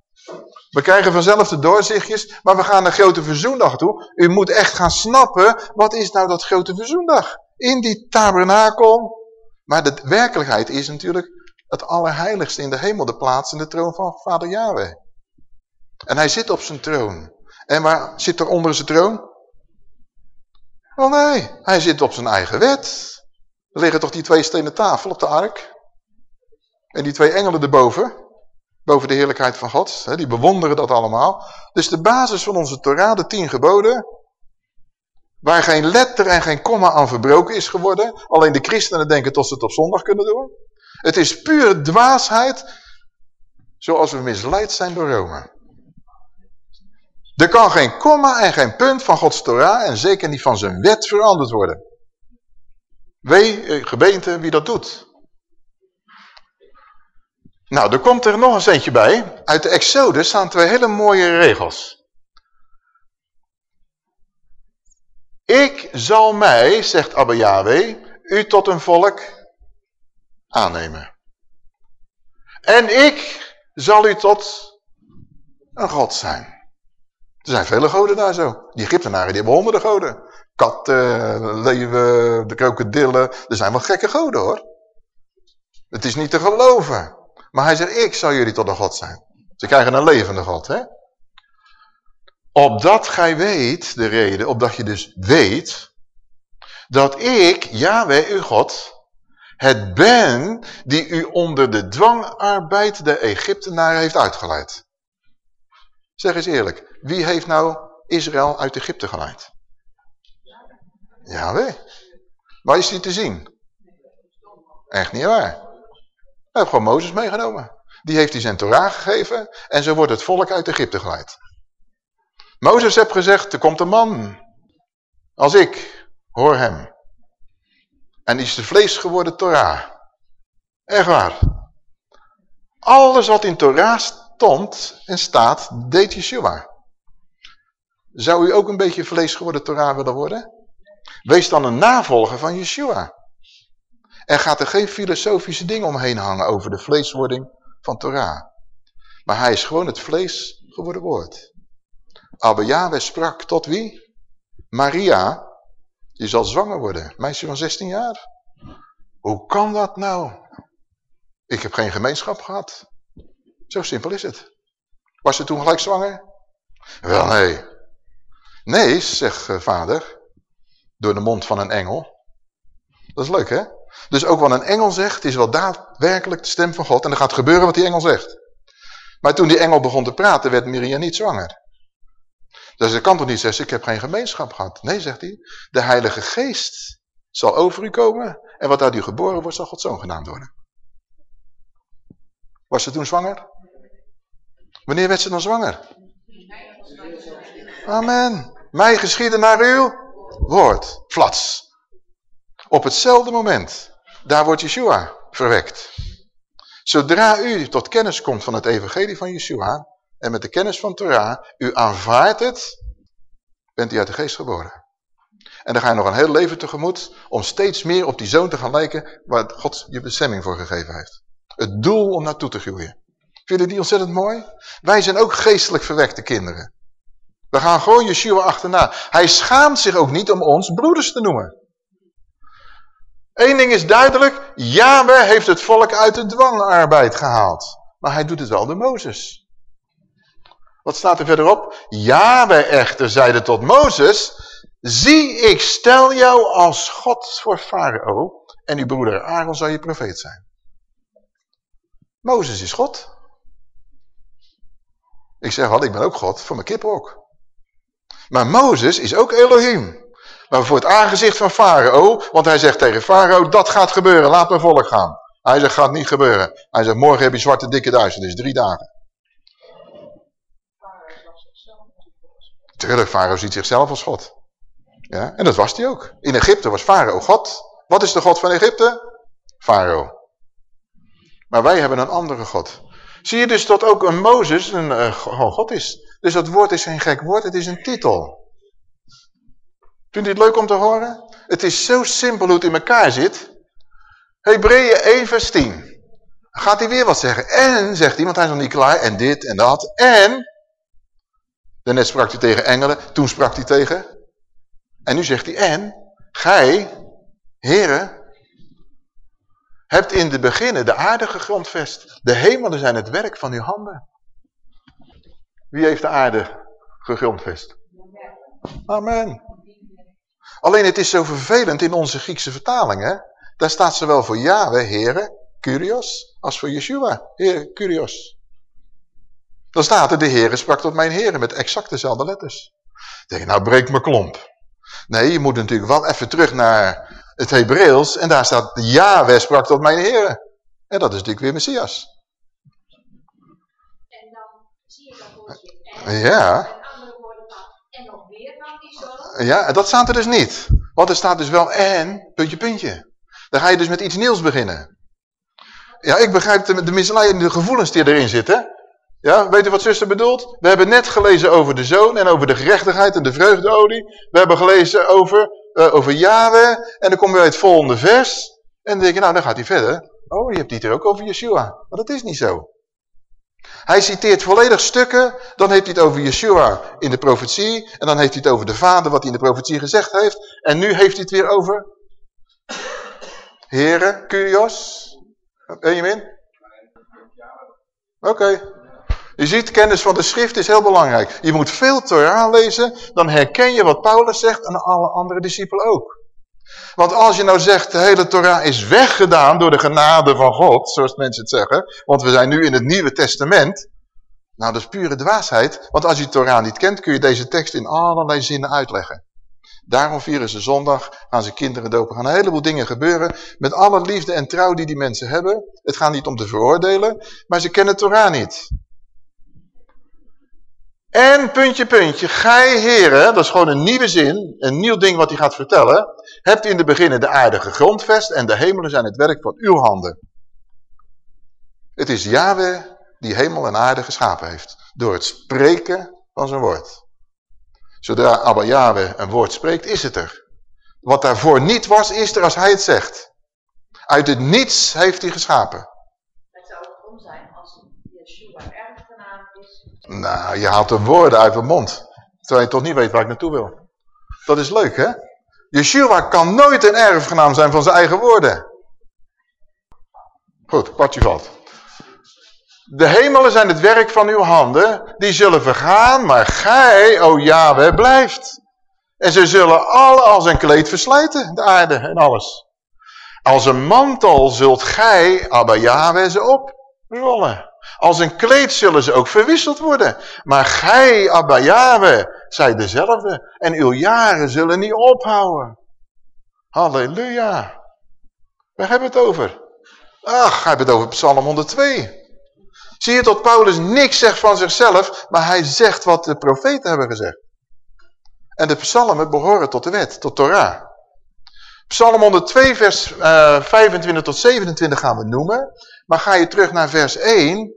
We krijgen vanzelf de doorzichtjes, maar we gaan naar grote verzoendag toe. U moet echt gaan snappen, wat is nou dat grote verzoendag? In die tabernakel. Maar de werkelijkheid is natuurlijk het allerheiligste in de hemel, de plaats in de troon van vader Yahweh. En hij zit op zijn troon. En waar zit er onder zijn troon? Oh nee, hij zit op zijn eigen wet. Er liggen toch die twee stenen tafel op de ark? En die twee engelen erboven, boven de heerlijkheid van God, die bewonderen dat allemaal. Dus de basis van onze Torah, de tien geboden, Waar geen letter en geen komma aan verbroken is geworden. Alleen de christenen denken tot ze het op zondag kunnen doen. Het is puur dwaasheid. Zoals we misleid zijn door Rome. Er kan geen komma en geen punt van Gods Torah en zeker niet van zijn wet veranderd worden. Wee, eh, gemeente, wie dat doet. Nou, er komt er nog een centje bij. Uit de Exodus staan twee hele mooie regels. Ik zal mij, zegt Abba Yahweh, u tot een volk aannemen. En ik zal u tot een god zijn. Er zijn vele goden daar zo. Die Egyptenaren die hebben honderden goden. Katten, leeuwen, de krokodillen. Er zijn wel gekke goden hoor. Het is niet te geloven. Maar hij zegt, ik zal jullie tot een God zijn. Ze krijgen een levende God, hè? Opdat gij weet, de reden, opdat je dus weet, dat ik, Yahweh, uw God, het ben die u onder de dwangarbeid de Egyptenaren heeft uitgeleid. Zeg eens eerlijk, wie heeft nou Israël uit Egypte geleid? Yahweh. Waar is die te zien? Echt niet waar. Hij heeft gewoon Mozes meegenomen. Die heeft hij zijn Torah gegeven en zo wordt het volk uit Egypte geleid. Mozes heeft gezegd, er komt een man. Als ik, hoor hem. En die is de vlees geworden Torah. Echt waar. Alles wat in Torah stond en staat, deed Yeshua. Zou u ook een beetje vlees geworden Torah willen worden? Wees dan een navolger van Yeshua. En gaat er geen filosofische dingen omheen hangen over de vleeswording van Torah. Maar hij is gewoon het vlees geworden woord. Abba Yahweh sprak tot wie? Maria, die zal zwanger worden. Meisje van 16 jaar. Hoe kan dat nou? Ik heb geen gemeenschap gehad. Zo simpel is het. Was ze toen gelijk zwanger? Wel nee. Nee, zegt eh, vader. Door de mond van een engel. Dat is leuk hè? Dus ook wat een engel zegt, is wel daadwerkelijk de stem van God. En er gaat gebeuren wat die engel zegt. Maar toen die engel begon te praten, werd Miriam niet zwanger. Dus dat kan toch niet zeggen, ik heb geen gemeenschap gehad. Nee, zegt hij, de Heilige Geest zal over u komen. En wat uit u geboren wordt, zal Gods zoon genaamd worden. Was ze toen zwanger? Wanneer werd ze dan zwanger? Amen. Mij geschieden naar uw woord. Flats. Op hetzelfde moment. Daar wordt Yeshua verwekt. Zodra u tot kennis komt van het evangelie van Yeshua, en met de kennis van Torah, u aanvaardt het, bent u uit de geest geboren. En dan ga je nog een heel leven tegemoet om steeds meer op die zoon te gaan lijken waar God je bestemming voor gegeven heeft. Het doel om naartoe te groeien. Vinden die ontzettend mooi? Wij zijn ook geestelijk verwekte kinderen. We gaan gewoon Yeshua achterna. Hij schaamt zich ook niet om ons broeders te noemen. Eén ding is duidelijk, Yahweh heeft het volk uit de dwangarbeid gehaald. Maar hij doet het wel door Mozes. Wat staat er verderop? Yahweh echter zeide tot Mozes, zie ik stel jou als God voor Farao en uw broeder Aaron zal je profeet zijn. Mozes is God. Ik zeg wel, ik ben ook God, voor mijn kippen ook. Maar Mozes is ook Elohim. Maar voor het aangezicht van Farao, want hij zegt tegen Farao, dat gaat gebeuren, laat mijn volk gaan. Hij zegt, gaat niet gebeuren. Hij zegt, morgen heb je zwarte dikke dus drie dagen. Tuurlijk, Farao ziet zichzelf als God. Ja, en dat was hij ook. In Egypte was Farao God. Wat is de God van Egypte? Farao. Maar wij hebben een andere God. Zie je dus dat ook een Mozes een uh, God is. Dus dat woord is geen gek woord, het is een titel. Vindt u het leuk om te horen? Het is zo simpel hoe het in elkaar zit. Hebreeën 1 vers 10. Gaat hij weer wat zeggen. En, zegt hij, want hij is nog niet klaar. En dit en dat. En, daarnet sprak hij tegen engelen. Toen sprak hij tegen. En nu zegt hij, en, gij, heren, hebt in de beginnen de aarde gegrondvest. De hemelen zijn het werk van uw handen. Wie heeft de aarde gegrondvest? Amen. Alleen het is zo vervelend in onze Griekse vertalingen. Daar staat zowel voor Yahweh, heren, Curios, als voor Yeshua, Heer, Curios. Dan staat er, de heren sprak tot mijn heren met exact dezelfde letters. Ik denk, nou breek me klomp. Nee, je moet natuurlijk wel even terug naar het Hebreeuws. En daar staat, Yahweh sprak tot mijn heren. En dat is natuurlijk weer Messias. En dan zie je dat woordje Ja. En andere woorden van, en nog meer dan die zoon. Ja, dat staat er dus niet. Want er staat dus wel en, puntje, puntje. Dan ga je dus met iets nieuws beginnen. Ja, ik begrijp de, de misleiding en de gevoelens die erin zitten. Ja, weet u wat zuster bedoelt? We hebben net gelezen over de zoon en over de gerechtigheid en de vreugdeolie. We hebben gelezen over, uh, over Yahweh en dan kom je bij het volgende vers. En dan denk je, nou dan gaat hij verder. Oh, je hebt het hier ook over Yeshua. Maar dat is niet zo. Hij citeert volledig stukken, dan heeft hij het over Yeshua in de profetie. En dan heeft hij het over de vader, wat hij in de profetie gezegd heeft. En nu heeft hij het weer over... Heren, Curios, Benjamin? Oké. Okay. Je ziet, kennis van de schrift is heel belangrijk. Je moet veel Torah lezen, dan herken je wat Paulus zegt en alle andere discipelen ook. Want als je nou zegt, de hele Torah is weggedaan door de genade van God, zoals mensen het zeggen, want we zijn nu in het Nieuwe Testament, nou dat is pure dwaasheid, want als je de Torah niet kent, kun je deze tekst in allerlei zinnen uitleggen. Daarom vieren ze zondag, gaan ze kinderen dopen, gaan een heleboel dingen gebeuren, met alle liefde en trouw die die mensen hebben. Het gaat niet om te veroordelen, maar ze kennen Torah niet. En puntje, puntje, gij heren, dat is gewoon een nieuwe zin, een nieuw ding wat hij gaat vertellen, hebt in de beginnen de aarde gegrondvest en de hemelen zijn het werk van uw handen. Het is Yahweh die hemel en aarde geschapen heeft, door het spreken van zijn woord. Zodra Abba Yahweh een woord spreekt, is het er. Wat daarvoor niet was, is er als hij het zegt. Uit het niets heeft hij geschapen. Het zou ook om zijn als Yeshua erfgenaam is. Nou, je haalt de woorden uit mijn mond. Terwijl je toch niet weet waar ik naartoe wil. Dat is leuk, hè? Yeshua kan nooit een erfgenaam zijn van zijn eigen woorden. Goed, kwartje valt. De hemelen zijn het werk van uw handen, die zullen vergaan, maar gij, o Yahweh, blijft. En ze zullen alle als een kleed verslijten, de aarde en alles. Als een mantel zult gij, Abba Yahweh, ze oprollen. Als een kleed zullen ze ook verwisseld worden. Maar gij, Abba Yahweh, zij dezelfde. En uw jaren zullen niet ophouden. Halleluja. Waar hebben we het over? Ach, hij heeft het over Psalm 102. Zie je dat Paulus niks zegt van zichzelf, maar hij zegt wat de profeten hebben gezegd. En de psalmen behoren tot de wet, tot Torah. Psalm 102 vers uh, 25 tot 27 gaan we noemen. Maar ga je terug naar vers 1.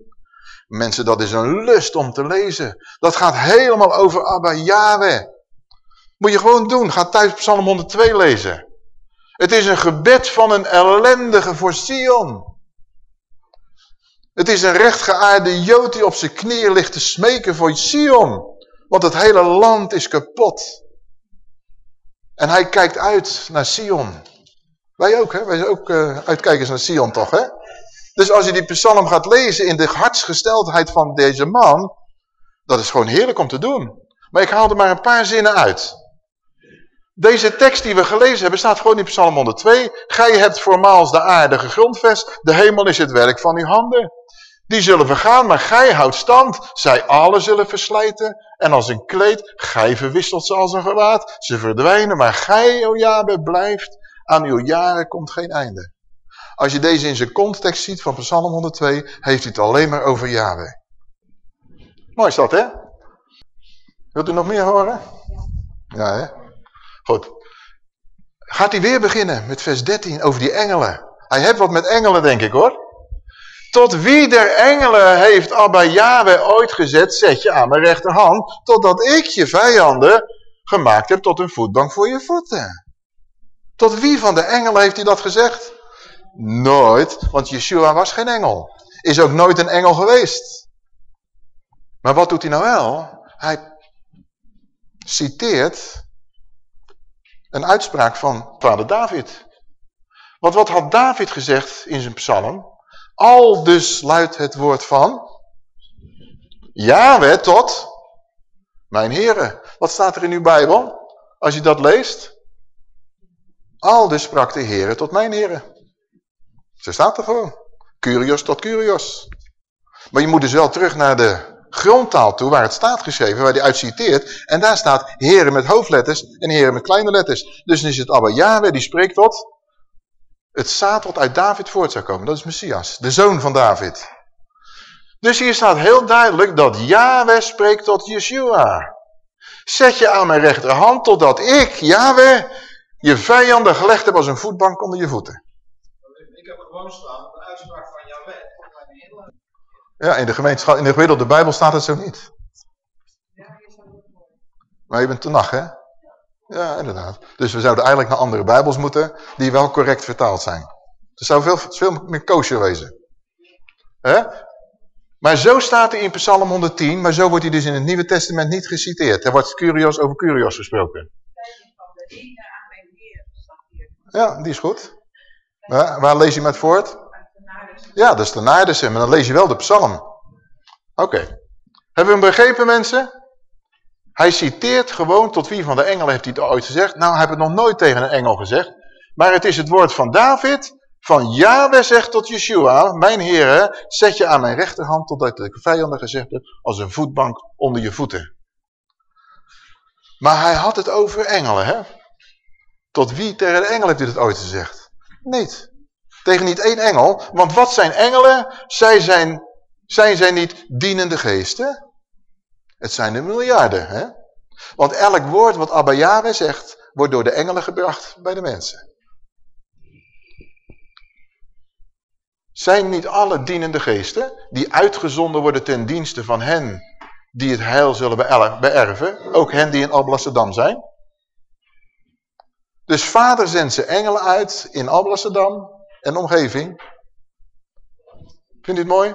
Mensen, dat is een lust om te lezen. Dat gaat helemaal over Abba Yahweh. Moet je gewoon doen. Ga thuis Psalm 102 lezen. Het is een gebed van een ellendige voor Sion. Het is een rechtgeaarde Jood die op zijn knieën ligt te smeken voor Sion. Want het hele land is kapot. En hij kijkt uit naar Sion. Wij ook, hè? Wij zijn ook uh, uitkijkers naar Sion toch, hè? Dus als je die psalm gaat lezen in de hartsgesteldheid van deze man, dat is gewoon heerlijk om te doen. Maar ik haal er maar een paar zinnen uit. Deze tekst die we gelezen hebben staat gewoon in Psalm 102. Gij hebt voormaals de aarde gegrondvest, de hemel is het werk van uw handen. Die zullen vergaan, maar gij houdt stand. Zij alle zullen verslijten. En als een kleed, gij verwisselt ze als een gewaad. Ze verdwijnen, maar gij, o Jabe, blijft. Aan uw jaren komt geen einde. Als je deze in zijn context ziet van Psalm 102, heeft hij het alleen maar over Yahweh. Mooi is dat, hè? Wilt u nog meer horen? Ja, hè? Goed. Gaat hij weer beginnen met vers 13 over die engelen. Hij heeft wat met engelen, denk ik, hoor. Tot wie der engelen heeft Abba Yahweh ooit gezet, zet je aan mijn rechterhand, totdat ik je vijanden gemaakt heb tot een voetbank voor je voeten. Tot wie van de engelen heeft hij dat gezegd? Nooit, want Yeshua was geen engel. Is ook nooit een engel geweest. Maar wat doet hij nou wel? Hij citeert een uitspraak van vader David. Want wat had David gezegd in zijn psalm? Al dus luidt het woord van Yahweh tot mijn heren. Wat staat er in uw Bijbel? Als je dat leest. Al dus sprak de heren tot mijn heren. Zo staat er gewoon. Curios tot Curios. Maar je moet dus wel terug naar de grondtaal toe waar het staat geschreven, waar hij uit citeert. En daar staat heren met hoofdletters en heren met kleine letters. Dus dan is het Abba Yahweh die spreekt tot het zaad wat uit David voort zou komen. Dat is Messias, de zoon van David. Dus hier staat heel duidelijk dat Yahweh spreekt tot Yeshua. Zet je aan mijn rechterhand totdat ik, Yahweh, je vijanden gelegd heb als een voetbank onder je voeten. Uitspraak van. Ja, in de, gemeenschap, in de gemiddelde Bijbel staat het zo niet. Maar je bent te nacht, hè? Ja, inderdaad. Dus we zouden eigenlijk naar andere Bijbels moeten die wel correct vertaald zijn. Er zou veel, veel meer kosher wezen. Hè? Maar zo staat hij in Psalm 110, maar zo wordt hij dus in het Nieuwe Testament niet geciteerd. Er wordt curios over curios gesproken. Ja, die is goed. Waar, waar lees je met voort? Ja, dat is de naardense, maar dan lees je wel de psalm. Oké. Hebben we hem begrepen, mensen? Hij citeert gewoon tot wie van de engelen heeft hij het ooit gezegd. Nou, hij heeft het nog nooit tegen een engel gezegd. Maar het is het woord van David, van Yahweh zegt tot Yeshua, mijn heren, zet je aan mijn rechterhand totdat ik de vijanden gezegd heb, als een voetbank onder je voeten. Maar hij had het over engelen, hè? Tot wie tegen de engel heeft hij het ooit gezegd? Niet. Tegen niet één engel. Want wat zijn engelen? Zij zijn, zijn zij niet dienende geesten? Het zijn de miljarden. Hè? Want elk woord wat Abba Yahweh zegt, wordt door de engelen gebracht bij de mensen. Zijn niet alle dienende geesten, die uitgezonden worden ten dienste van hen die het heil zullen beërven, ook hen die in Alblasserdam zijn? Dus vader zendt zijn engelen uit in Alblasserdam en omgeving. Vindt u het mooi?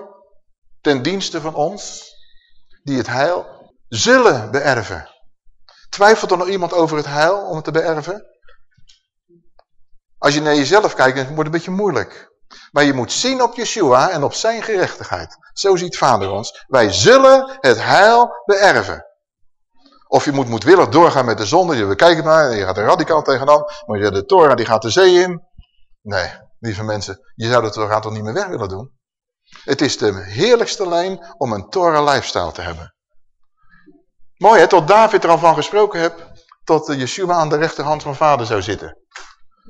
Ten dienste van ons, die het heil zullen beërven. Twijfelt er nog iemand over het heil om het te beërven? Als je naar jezelf kijkt, wordt het een beetje moeilijk. Maar je moet zien op Yeshua en op zijn gerechtigheid. Zo ziet vader ons. Wij zullen het heil beërven. Of je moet moedwillig doorgaan met de zonde. Je kijkt maar, je gaat er radicaal tegenaan. Maar je de Torah die gaat de zee in. Nee, lieve mensen, je zou het toch, toch niet meer weg willen doen. Het is de heerlijkste lijn om een Torah lifestyle te hebben. Mooi hè, tot David er al van gesproken hebt, tot Yeshua aan de rechterhand van vader zou zitten.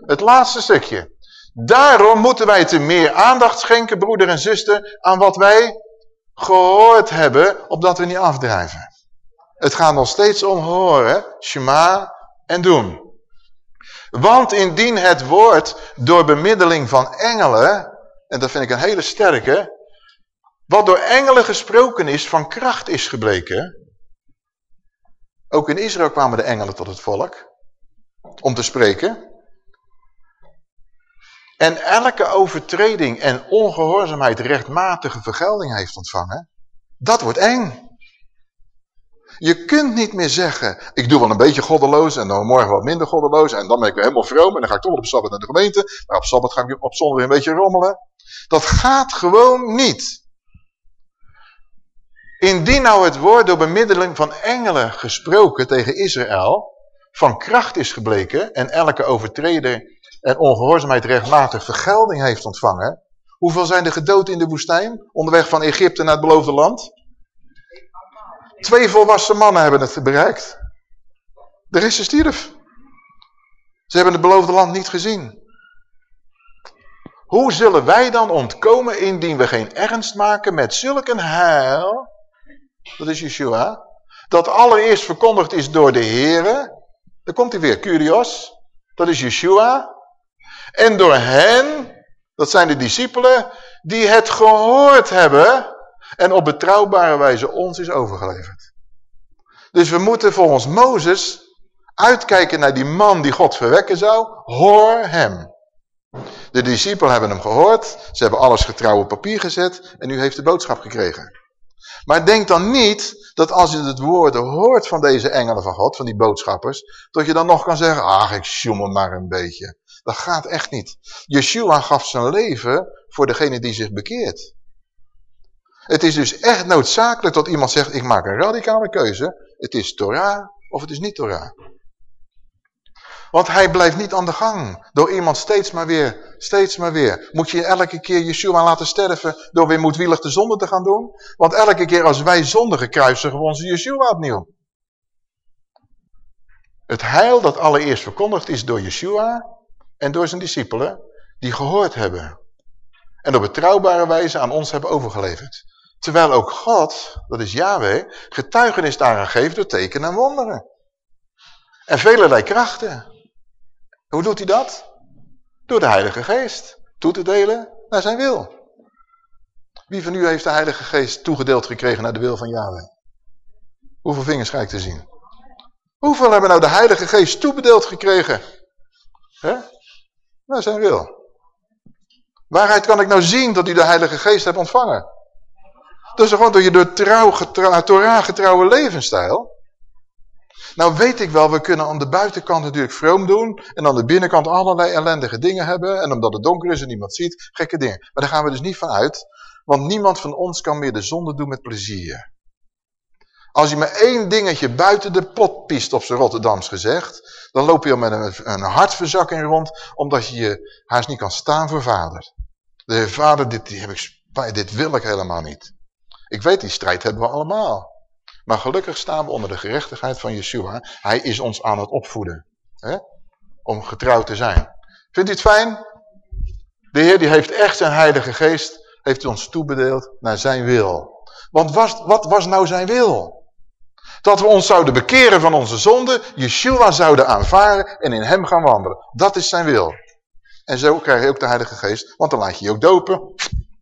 Het laatste stukje. Daarom moeten wij te meer aandacht schenken, broeder en zuster, aan wat wij gehoord hebben, opdat we niet afdrijven. Het gaat nog steeds om horen, shema en doen. Want indien het woord door bemiddeling van engelen, en dat vind ik een hele sterke, wat door engelen gesproken is, van kracht is gebleken. Ook in Israël kwamen de engelen tot het volk, om te spreken. En elke overtreding en ongehoorzaamheid rechtmatige vergelding heeft ontvangen, dat wordt eng. Je kunt niet meer zeggen, ik doe wel een beetje goddeloos en dan morgen wat minder goddeloos en dan ben ik weer helemaal vroom en dan ga ik toch op Sabbat naar de gemeente, maar op Sabbat ga ik op zondag weer een beetje rommelen. Dat gaat gewoon niet. Indien nou het woord door bemiddeling van engelen gesproken tegen Israël van kracht is gebleken en elke overtreder en ongehoorzaamheid rechtmatig vergelding heeft ontvangen, hoeveel zijn er gedood in de woestijn onderweg van Egypte naar het beloofde land? Twee volwassen mannen hebben het bereikt. De rest is stierf. Ze hebben het beloofde land niet gezien. Hoe zullen wij dan ontkomen indien we geen ernst maken met zulk een heil, dat is Yeshua, dat allereerst verkondigd is door de Here, dan komt hij weer, Curios, dat is Yeshua, en door hen, dat zijn de discipelen, die het gehoord hebben en op betrouwbare wijze ons is overgeleverd. Dus we moeten volgens Mozes uitkijken naar die man die God verwekken zou. Hoor hem. De discipelen hebben hem gehoord. Ze hebben alles getrouw op papier gezet. En u heeft de boodschap gekregen. Maar denk dan niet dat als je het woord hoort van deze engelen van God, van die boodschappers, dat je dan nog kan zeggen, ach ik sjoemel maar een beetje. Dat gaat echt niet. Yeshua gaf zijn leven voor degene die zich bekeert. Het is dus echt noodzakelijk dat iemand zegt, ik maak een radicale keuze. Het is Torah of het is niet Torah. Want hij blijft niet aan de gang. Door iemand steeds maar weer, steeds maar weer. Moet je elke keer Yeshua laten sterven door weer moedwillig de zonde te gaan doen? Want elke keer als wij zondigen kruisigen we onze Yeshua opnieuw. Het heil dat allereerst verkondigd is door Yeshua en door zijn discipelen die gehoord hebben. En op betrouwbare wijze aan ons hebben overgeleverd. Terwijl ook God, dat is Yahweh, getuigenis daaraan geeft door tekenen en wonderen. En velelei krachten. Hoe doet hij dat? Door de Heilige Geest toe te delen naar zijn wil. Wie van u heeft de Heilige Geest toegedeeld gekregen naar de wil van Yahweh? Hoeveel vingers ga ik te zien? Hoeveel hebben nou de Heilige Geest toebedeeld gekregen? Naar zijn wil. Waaruit kan ik nou zien dat u de Heilige Geest hebt ontvangen? Dus gewoon door je door trouw, getrouw, Torah getrouwe levensstijl. Nou weet ik wel, we kunnen aan de buitenkant natuurlijk vroom doen. En aan de binnenkant allerlei ellendige dingen hebben. En omdat het donker is en niemand ziet, gekke dingen. Maar daar gaan we dus niet van uit. Want niemand van ons kan meer de zonde doen met plezier. Als je maar één dingetje buiten de pot piest op zijn Rotterdams gezegd, dan loop je al met een, een hartverzakking rond, omdat je je haast niet kan staan voor vader. De vader, dit, heb ik, dit wil ik helemaal niet. Ik weet, die strijd hebben we allemaal. Maar gelukkig staan we onder de gerechtigheid van Yeshua. Hij is ons aan het opvoeden. Hè? Om getrouwd te zijn. Vindt u het fijn? De Heer die heeft echt zijn heilige geest, heeft ons toebedeeld naar zijn wil. Want wat was nou zijn wil? Dat we ons zouden bekeren van onze zonde, Yeshua zouden aanvaren en in hem gaan wandelen. Dat is zijn wil. En zo krijg je ook de Heilige Geest, want dan laat je je ook dopen.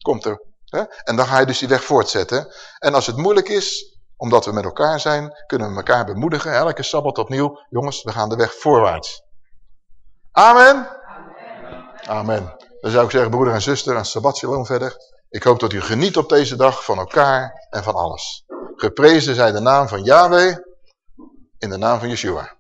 Komt er. En dan ga je dus die weg voortzetten. En als het moeilijk is, omdat we met elkaar zijn, kunnen we elkaar bemoedigen. Elke Sabbat opnieuw. Jongens, we gaan de weg voorwaarts. Amen. Amen. Dan zou ik zeggen, broeder en zuster, een Sabbat shalom verder. Ik hoop dat u geniet op deze dag van elkaar en van alles. Geprezen zij de naam van Yahweh in de naam van Yeshua.